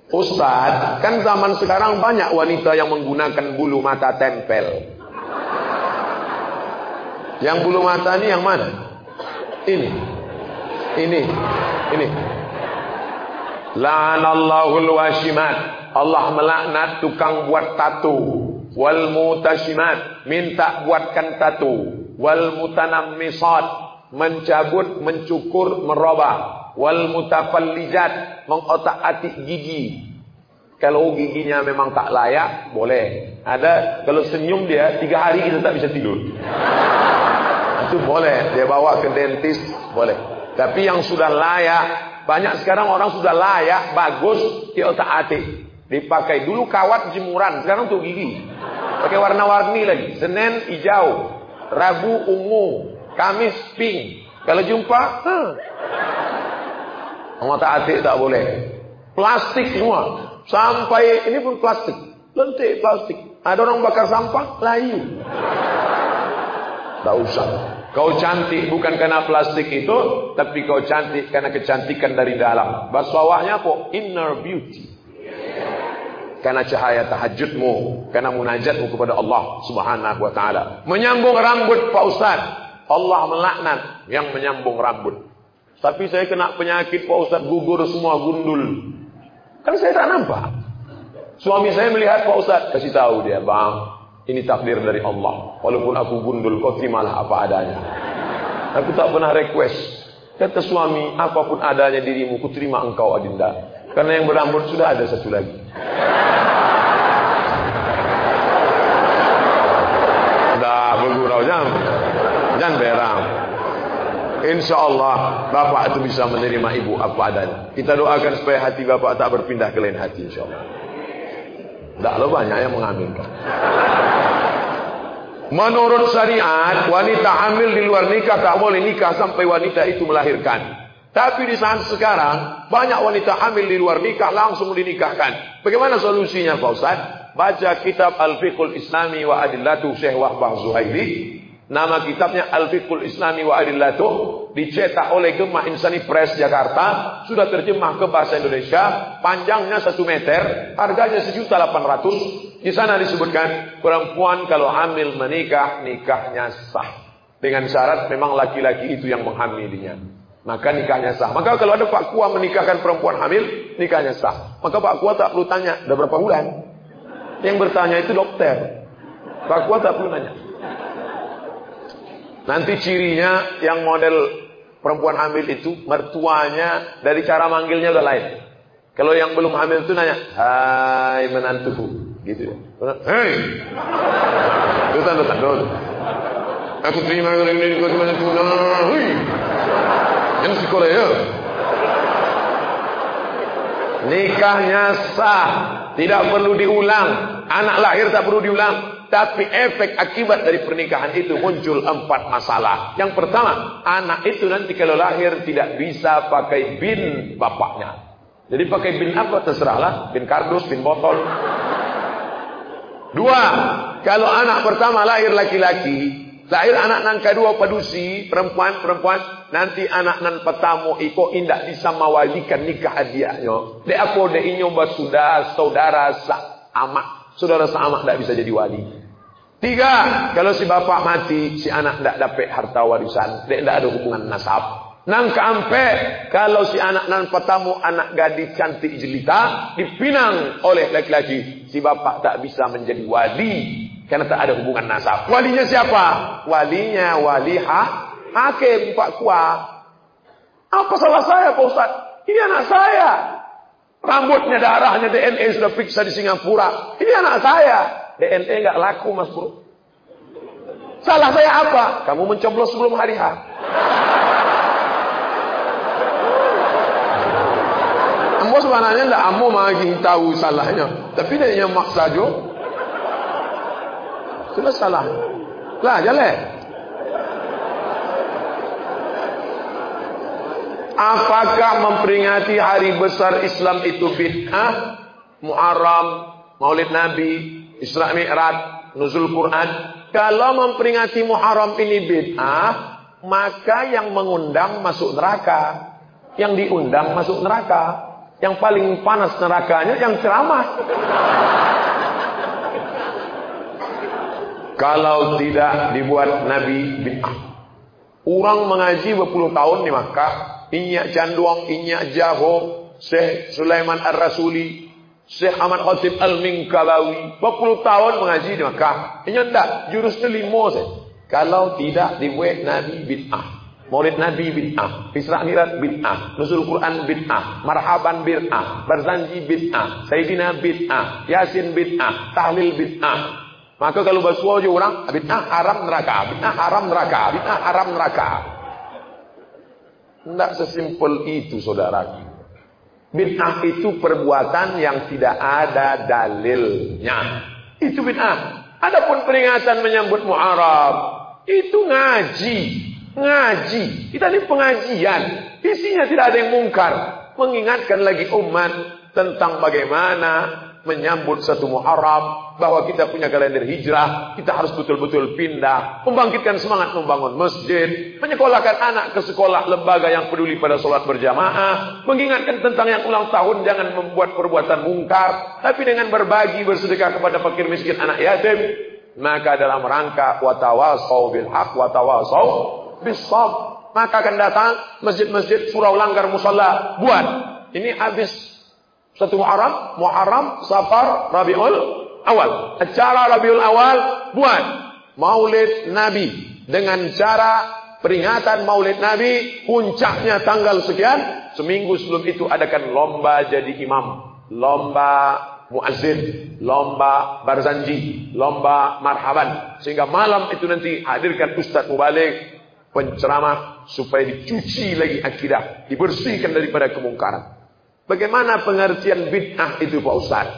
Ustaz, kan zaman sekarang banyak wanita yang menggunakan bulu mata tempel. Yang bulu mata ini yang mana? Ini. Ini. Ini. La'anallahul washimat. Allah melaknat tukang buat tato. Wal mutashimat. Minta buatkan tato. Wal mutanammisat. Mencabut, mencukur, merubah wal mutafallijat mengotak-atik gigi. Kalau giginya memang tak layak, boleh. Ada kalau senyum dia tiga hari kita tak bisa tidur. Itu boleh. Dia bawa ke dentist, boleh. Tapi yang sudah layak, banyak sekarang orang sudah layak, bagus, dia otak-atik. Dipakai dulu kawat jemuran, sekarang untuk gigi. Pakai warna-warni lagi. Senin hijau, Rabu ungu, Kamis pink. Kalau jumpa, huh. Mata atik tak boleh. Plastik semua. Sampai ini pun plastik. Lentik plastik. Ada orang bakar sampah, layu. Tak usah. Kau cantik bukan karena plastik itu, tapi kau cantik karena kecantikan dari dalam. Bahasa bawahnya apa? Inner beauty. Karena cahaya tahajudmu, karena munajatmu kepada Allah Subhanahu wa taala. Menyambung rambut Pak Ustaz. Allah melaknat yang menyambung rambut. Tapi saya kena penyakit Pak Ustaz gugur semua gundul. Kan saya tak nampak. Suami saya melihat Pak Ustaz kasih tahu dia, "Bang, ini takdir dari Allah. Walaupun aku gundul, kau terimalah apa adanya." Aku tak pernah request. Kata suami, apa pun adanya dirimu, ku terima engkau adinda. Karena yang berambut sudah ada satu lagi. Dah bergurau jangan. Jangan berang. Insya Allah bapak itu bisa menerima ibu apa adanya. Kita doakan supaya hati bapak tak berpindah ke lain hati insya Allah. Tak lo banyak yang mengaminkan. Menurut syariat, wanita hamil di luar nikah tak boleh nikah sampai wanita itu melahirkan. Tapi di saat sekarang, banyak wanita hamil di luar nikah langsung dinikahkan. Bagaimana solusinya Pak Ustaz? Baca kitab Al-Fiqhul Islami wa Adillatu Syekh Wahbah Zuhaili Nama kitabnya Al-Fiqhul Islami wa Adillatuh dicetak oleh Gemah Insani Press Jakarta, sudah terjemah ke bahasa Indonesia, panjangnya satu meter, harganya sejuta delapan ratus. Di sana disebutkan perempuan kalau hamil menikah, nikahnya sah. Dengan syarat memang laki-laki itu yang menghamilinya. Maka nikahnya sah. Maka kalau ada Pak Kua menikahkan perempuan hamil, nikahnya sah. Maka Pak Kua tak perlu tanya, udah berapa bulan? Yang bertanya itu dokter. Pak Kua tak perlu nanya. Nanti cirinya yang model perempuan hamil itu mertuanya dari cara manggilnya udah lain. Kalau yang belum hamil itu nanya, "Hai menantuku." Gitu ya. "Hei." Dutan, dutan, dutan. Aku terima ini kau cuma itu. Hei. Yang sekolah ya. Nikahnya sah, tidak perlu diulang. Anak lahir tak perlu diulang. Tapi efek akibat dari pernikahan itu muncul empat masalah. Yang pertama, anak itu nanti kalau lahir tidak bisa pakai bin bapaknya. Jadi pakai bin apa terserahlah, bin kardus, bin botol. Dua, kalau anak pertama lahir laki-laki, lahir anak nan kedua padusi, perempuan-perempuan, nanti anak nan pertama iko indak bisa mawalikan nikah hadiahnya. Dek apa dek inyo sudah saudara sa amak, saudara sa amak tidak bisa jadi wali. Tiga, kalau si bapak mati, si anak tidak dapat harta warisan, dia tidak ada hubungan nasab. Nang keampe, kalau si anak nan pertama anak gadis cantik jelita dipinang oleh laki-laki, si bapak tak bisa menjadi wali karena tak ada hubungan nasab. Walinya siapa? Walinya wali ha, hakim Pak Kuah. Apa salah saya Pak Ustaz? Ini anak saya. Rambutnya darahnya DNA sudah periksa di Singapura. Ini anak saya. DNA nggak laku mas bro. Salah saya apa? Kamu mencoblos sebelum hari H. Ambo sebenarnya tidak ambo lagi tahu salahnya. Tapi dia yang maksa jo. Sudah salah. Lah jalan. Apakah memperingati hari besar Islam itu bid'ah? Muharram, Maulid Nabi, Isra Mi'raj, nuzul Quran. Kalau memperingati Muharram ini bid'ah, maka yang mengundang masuk neraka. Yang diundang masuk neraka. Yang paling panas nerakanya yang ceramah. Kalau tidak dibuat Nabi bid'ah. Orang mengaji berpuluh tahun di Makkah. Inyak Canduang, Inyak Jaho, Syekh Sulaiman Ar-Rasuli, Syekh Ahmad Khatib Al-Minkabawi. Berpuluh tahun mengaji di Makkah. Ini tidak, jurusnya lima saja. Kalau tidak dibuat Nabi bid'ah. Maulid Nabi bid'ah, Isra Mi'raj bid'ah, Nuzul Quran bid'ah, Marhaban bid'ah, Berzanji bid'ah, Sayyidina bid'ah, Yasin bid'ah, Tahlil bid'ah. Maka kalau bersuara orang, bid'ah haram neraka, bid'ah haram neraka, bid'ah haram neraka. Tidak sesimpel itu saudara. Bid'ah itu perbuatan yang tidak ada dalilnya. Itu bid'ah. Adapun peringatan menyambut Muharram, itu ngaji. Ngaji. Kita ini pengajian. Isinya tidak ada yang mungkar. Mengingatkan lagi umat tentang bagaimana menyambut satu Muharram, bahwa kita punya kalender hijrah, kita harus betul-betul pindah, membangkitkan semangat membangun masjid, menyekolahkan anak ke sekolah lembaga yang peduli pada sholat berjamaah, mengingatkan tentang yang ulang tahun jangan membuat perbuatan mungkar, tapi dengan berbagi bersedekah kepada fakir miskin anak yatim, maka dalam rangka watawasau bil haq watawasau bisab maka akan datang masjid-masjid surau langgar musalla buat. Ini habis satu Muharram Muharram Safar Rabiul Awal acara Rabiul Awal buat Maulid Nabi dengan cara peringatan Maulid Nabi puncaknya tanggal sekian seminggu sebelum itu adakan lomba jadi imam lomba muazzin, lomba barzanji, lomba marhaban. Sehingga malam itu nanti hadirkan Ustaz Mubalik, penceramah supaya dicuci lagi akidah, dibersihkan daripada kemungkaran. Bagaimana pengertian bid'ah itu Pak Ustaz?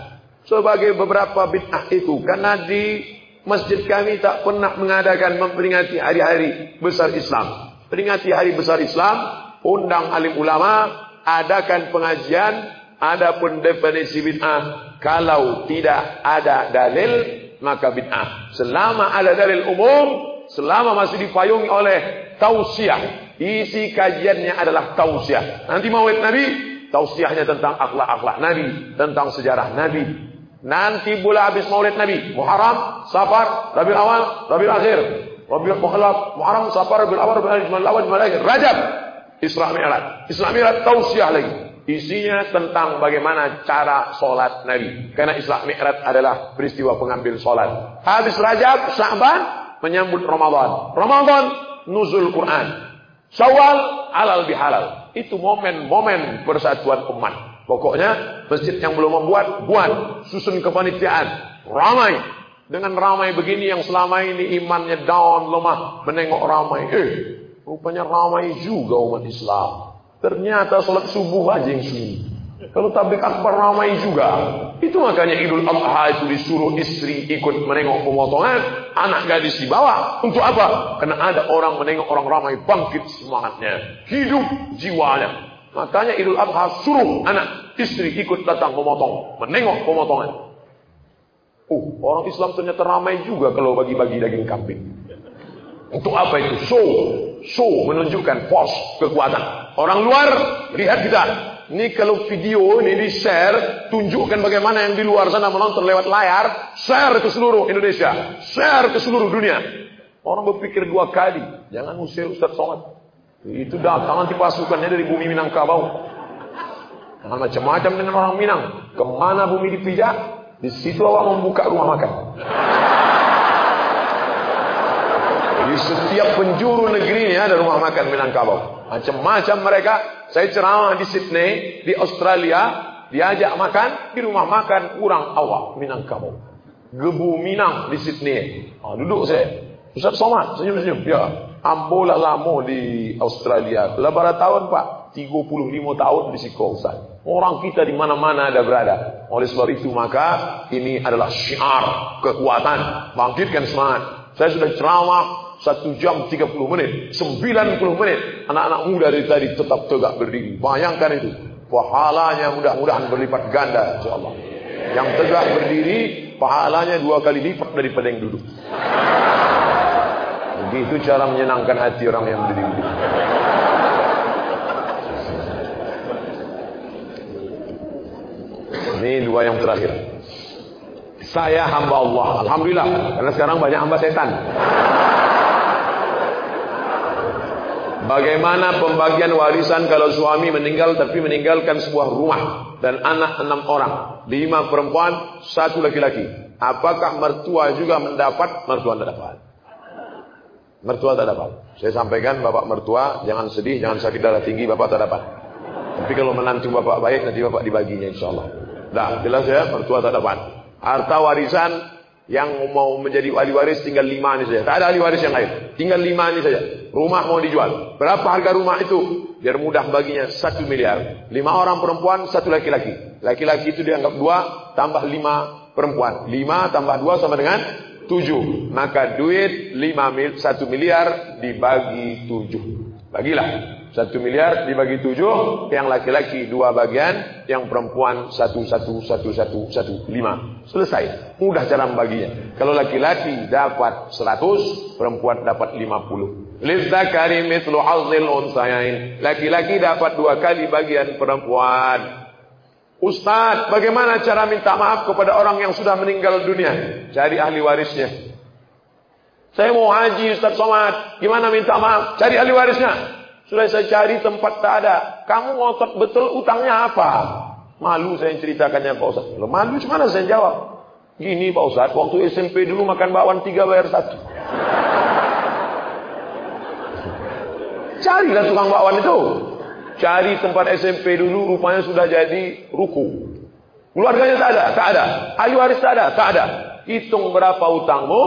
Sebagai beberapa bid'ah itu karena di masjid kami tak pernah mengadakan memperingati hari-hari besar Islam. Peringati hari besar Islam, undang alim ulama, adakan pengajian, adapun definisi bid'ah kalau tidak ada dalil maka bid'ah. Selama ada dalil umum, selama masih dipayungi oleh tausiah. Isi kajiannya adalah tausiah. Nanti maulid Nabi, tausiahnya tentang akhlak-akhlak Nabi, tentang sejarah Nabi. Nanti bulan habis maulid Nabi, Muharram, Safar, Rabiul Awal, Rabiul Akhir, Rabiul Muharram, Muharram, Safar, Rabiul Awal, Rabiul Awal, Rabiul Akhir, Rajab, Isra Mi'raj. Isra Mi'raj tausiah lagi. Isinya tentang bagaimana cara solat Nabi. Karena Isra Mi'raj adalah peristiwa pengambil solat. Habis Rajab, Sa'ban, menyambut Ramadan. Ramadan, nuzul Quran. Syawal, halal bihalal. Itu momen-momen persatuan umat. Pokoknya, masjid yang belum membuat, buat. Susun kepanitiaan. Ramai. Dengan ramai begini yang selama ini imannya down, lemah. Menengok ramai. Eh, rupanya ramai juga umat Islam. Ternyata sholat subuh aja yang sunyi. Kalau tablik akbar ramai juga. Itu makanya Idul Adha itu disuruh istri ikut menengok pemotongan. Anak gadis dibawa. Untuk apa? Karena ada orang menengok orang ramai bangkit semangatnya. Hidup jiwanya. Makanya Idul Adha suruh anak istri ikut datang memotong. Menengok pemotongan. Oh, orang Islam ternyata ramai juga kalau bagi-bagi daging kambing. Untuk apa itu? Show. Show menunjukkan force, kekuatan. Orang luar, lihat kita. Ini kalau video ini di share, tunjukkan bagaimana yang di luar sana menonton lewat layar, share ke seluruh Indonesia, share ke seluruh dunia. Orang berpikir dua kali, jangan usir Ustaz Somad. Itu datang nanti pasukannya dari bumi Minangkabau. Jangan macam-macam dengan orang Minang. Ke mana bumi dipijak, di situ awak membuka rumah makan. Di setiap penjuru negeri ini ada rumah makan Minangkabau. Macam-macam mereka. Saya ceramah di Sydney, di Australia. Diajak makan di rumah makan orang awak Minangkabau. Gebu Minang di Sydney. Ha, duduk saya. Ustaz Somad, senyum-senyum. Ya, ambolah lama di Australia. Lebaran tahun Pak. 35 tahun di Siko Ustaz. Orang kita di mana-mana ada berada. Oleh sebab itu maka ini adalah syiar kekuatan. Bangkitkan semangat. Saya sudah ceramah satu jam 30 menit, 90 menit. Anak-anak muda dari tadi tetap tegak berdiri. Bayangkan itu. Pahalanya mudah-mudahan berlipat ganda insyaAllah. Yang tegak berdiri, pahalanya dua kali lipat daripada yang duduk. Begitu cara menyenangkan hati orang yang berdiri. yang terakhir. Saya hamba Allah. Alhamdulillah. Karena sekarang banyak hamba setan. Bagaimana pembagian warisan kalau suami meninggal tapi meninggalkan sebuah rumah dan anak enam orang, lima perempuan, satu laki-laki. Apakah mertua juga mendapat? Mertua tidak dapat. Mertua tak dapat. Saya sampaikan bapak mertua jangan sedih, jangan sakit darah tinggi, bapak tak dapat. Tapi kalau menantu bapak baik nanti bapak dibaginya insya Allah. Dah jelas ya mertua tak dapat. Harta warisan yang mau menjadi wali waris tinggal lima ini saja. Tak ada ahli waris yang lain. Tinggal lima ini saja. Rumah mau dijual. Berapa harga rumah itu? Biar mudah baginya satu miliar. Lima orang perempuan, satu laki-laki. Laki-laki itu dianggap dua, tambah lima perempuan. Lima tambah dua sama dengan tujuh. Maka duit lima mil, satu miliar dibagi tujuh. Bagilah. Satu miliar dibagi tujuh, yang laki-laki dua bagian, yang perempuan satu, satu, satu, satu, satu, lima. Selesai. Mudah cara membaginya. Kalau laki-laki dapat seratus, perempuan dapat lima puluh. Lizzakari mithlu hazil unsayain. Laki-laki dapat dua kali bagian perempuan. Ustaz, bagaimana cara minta maaf kepada orang yang sudah meninggal dunia? Cari ahli warisnya. Saya mau haji Ustaz Somad. Gimana minta maaf? Cari ahli warisnya. Sudah saya cari tempat tak ada. Kamu ngotot betul utangnya apa? Malu saya ceritakannya Pak Ustaz. Loh, malu cuma saya jawab. Gini Pak Ustaz, waktu SMP dulu makan bakwan tiga bayar satu. Carilah tukang bakwan itu. Cari tempat SMP dulu rupanya sudah jadi ruku. Keluarganya tak ada, tak ada. Ayu waris tak ada, tak ada. Hitung berapa utangmu,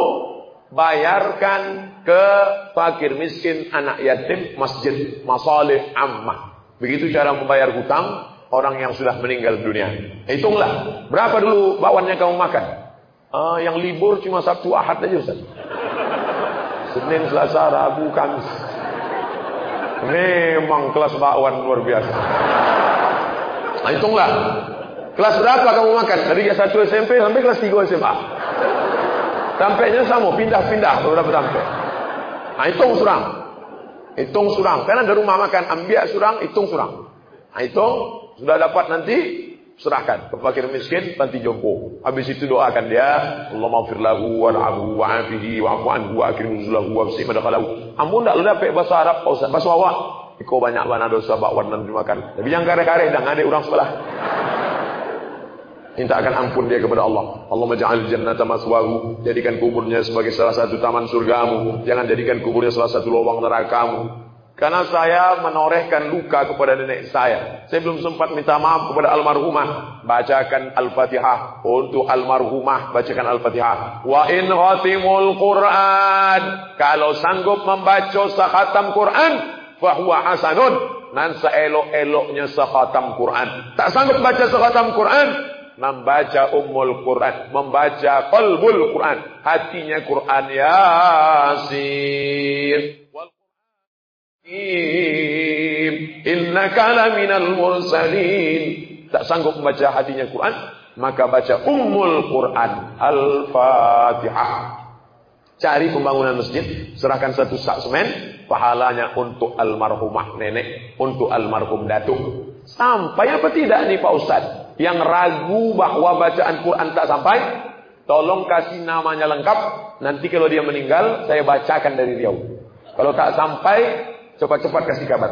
bayarkan ke fakir miskin, anak yatim, masjid, masalih ammah. Begitu cara membayar hutang orang yang sudah meninggal dunia. Hitunglah, berapa dulu bakwannya kamu makan? Uh, yang libur cuma Sabtu Ahad aja Ustaz. Senin, Selasa, Rabu, Kamis. Memang kelas bakwan luar biasa. Nah, hitunglah. Kelas berapa kamu makan? Dari kelas 1 SMP sampai kelas 3 SMA. Sampainya sama, pindah-pindah beberapa sampai. Nah, hitung surang. Hitung surang. Karena ada rumah makan, ambil surang, hitung surang. Nah, hitung, sudah dapat nanti, serahkan ke fakir miskin, panti jompo. Habis itu doakan dia, Allah maafir lahu, war'ahu, wa'afihi, wa'afu anhu, wa'akrim nuzulahu, wa'afsi madakalahu. Ampun tak lu dapat bahasa Arab, bahasa awak. Iko banyak mana dosa bakwan dan dimakan. Tapi yang kare-kare, dan ada orang sebelah. Mintakan ampun dia kepada Allah. Allah maj'al jannata maswahu. Jadikan kuburnya sebagai salah satu taman surgamu. Jangan jadikan kuburnya salah satu lubang nerakamu. Karena saya menorehkan luka kepada nenek saya. Saya belum sempat minta maaf kepada almarhumah. Bacakan Al-Fatihah. Untuk almarhumah, bacakan Al-Fatihah. Wa in khatimul Quran. Kalau sanggup membaca sakhatam Quran. Fahuwa hasanun. Nan seelok-eloknya sakhatam Quran. Tak sanggup baca sakhatam Quran membaca ummul Quran, membaca qalbul Quran, hatinya Quran Yasin. Innaka laminal mursalin. Tak sanggup membaca hatinya Quran, maka baca ummul Quran, Al-Fatihah. Cari pembangunan masjid, serahkan satu sak semen, pahalanya untuk almarhumah nenek, untuk almarhum datuk. Sampai apa tidak nih Pak Ustadz? yang ragu bahwa bacaan Quran tak sampai, tolong kasih namanya lengkap. Nanti kalau dia meninggal, saya bacakan dari dia. Kalau tak sampai, cepat-cepat kasih kabar.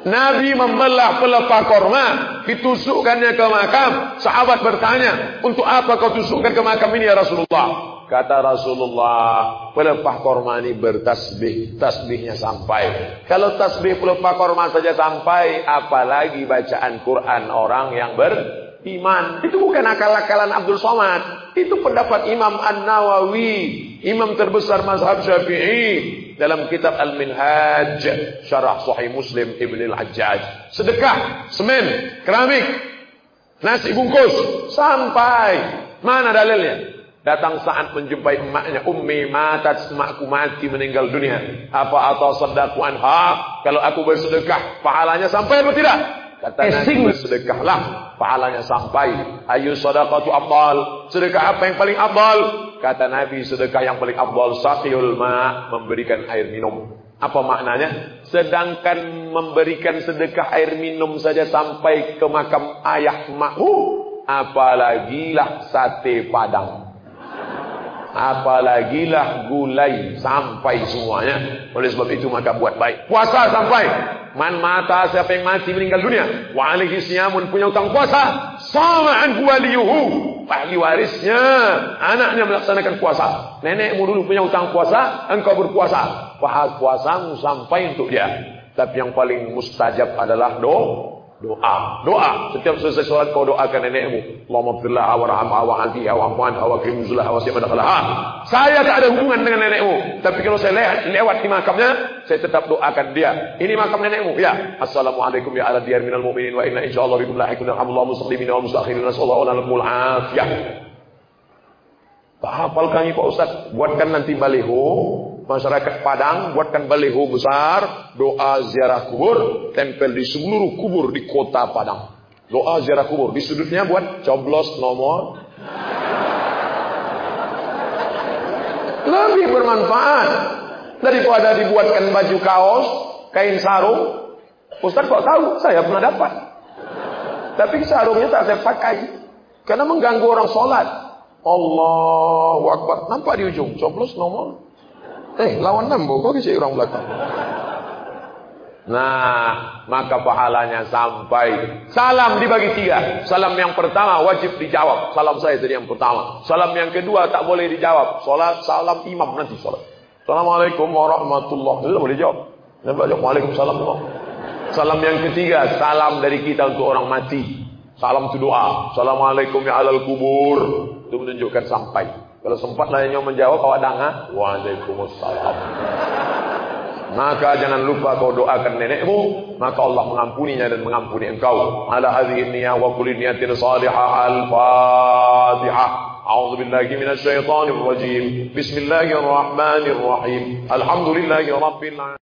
Nabi membelah pelepah korma, ditusukkannya ke makam. Sahabat bertanya, untuk apa kau tusukkan ke makam ini ya Rasulullah? Kata Rasulullah, pelepah korma ini bertasbih, tasbihnya sampai. Kalau tasbih pelepah korma saja sampai, apalagi bacaan Quran orang yang beriman. Itu bukan akal-akalan Abdul Somad. Itu pendapat Imam An-Nawawi, imam terbesar mazhab Syafi'i dalam kitab Al-Minhaj, syarah Sahih Muslim Ibn Al-Hajjaj. Sedekah, semen, keramik, nasi bungkus, sampai. Mana dalilnya? Datang saat menjumpai emaknya, ummi matat, emakku mati meninggal dunia. Apa atau sedaku anha? Kalau aku bersedekah, pahalanya sampai atau tidak? Kata Nabi bersedekahlah, pahalanya sampai. Ayu sadaqatu abdal. Sedekah apa yang paling abdal? kata Nabi sedekah yang paling abdul saqiyul ma memberikan air minum. Apa maknanya? Sedangkan memberikan sedekah air minum saja sampai ke makam ayah makmu, apalagi lah sate padang. Apalagilah gulai sampai semuanya. Oleh sebab itu maka buat baik. Puasa sampai. Man mata siapa yang mati meninggal dunia. Wa alaihi siyamun punya utang puasa. Sama'an waliyuhu. Ahli warisnya. Anaknya melaksanakan puasa. Nenekmu dulu punya utang puasa. Engkau berpuasa. Fahad puasamu sampai untuk dia. Tapi yang paling mustajab adalah doa. Doa, doa. Setiap selesai sholat kau doakan nenekmu. Allahumma firlah warhamha wa antiha wa simadakalaha. Saya tak ada hubungan dengan nenekmu. Tapi kalau saya lewat, lewat di makamnya, saya tetap doakan dia. Ini makam nenekmu. Ya. Assalamualaikum ya ala diyar minal mu'minin wa inna insyaallah bikum lahikun alhamdulillah muslimin wa mustakhirin nasallahu alakumul afiyah. Tak hafalkan Pak Ustaz. Buatkan nanti baliho masyarakat Padang buatkan baliho besar, doa ziarah kubur, tempel di seluruh kubur di kota Padang. Doa ziarah kubur. Di sudutnya buat coblos nomor. Lebih bermanfaat daripada dibuatkan baju kaos, kain sarung. Ustaz kok tahu? Saya pernah dapat. Tapi sarungnya tak saya pakai. Karena mengganggu orang sholat. Allahu Akbar. Nampak di ujung. Coblos nomor Eh, lawan nambo kok kisah orang belakang. Nah, maka pahalanya sampai. Salam dibagi tiga. Salam yang pertama wajib dijawab. Salam saya tadi yang pertama. Salam yang kedua tak boleh dijawab. Salat salam imam nanti salat. Assalamualaikum warahmatullahi wabarakatuh. boleh jawab. Nampak jawab. Waalaikumsalam. Salam yang ketiga, salam dari kita untuk orang mati. Salam itu doa. Assalamualaikum ya alal kubur. Itu menunjukkan sampai. Kalau sempat lainnya menjawab awak danga, waalaikumsalam. Maka jangan lupa kau doakan nenekmu, maka Allah mengampuninya dan mengampuni engkau. Ala hadhihi niyyah wa kulli niyatin salihah al-Fatihah. A'udzu billahi minasy syaithanir rajim. Bismillahirrahmanirrahim. Alhamdulillahirabbil alamin.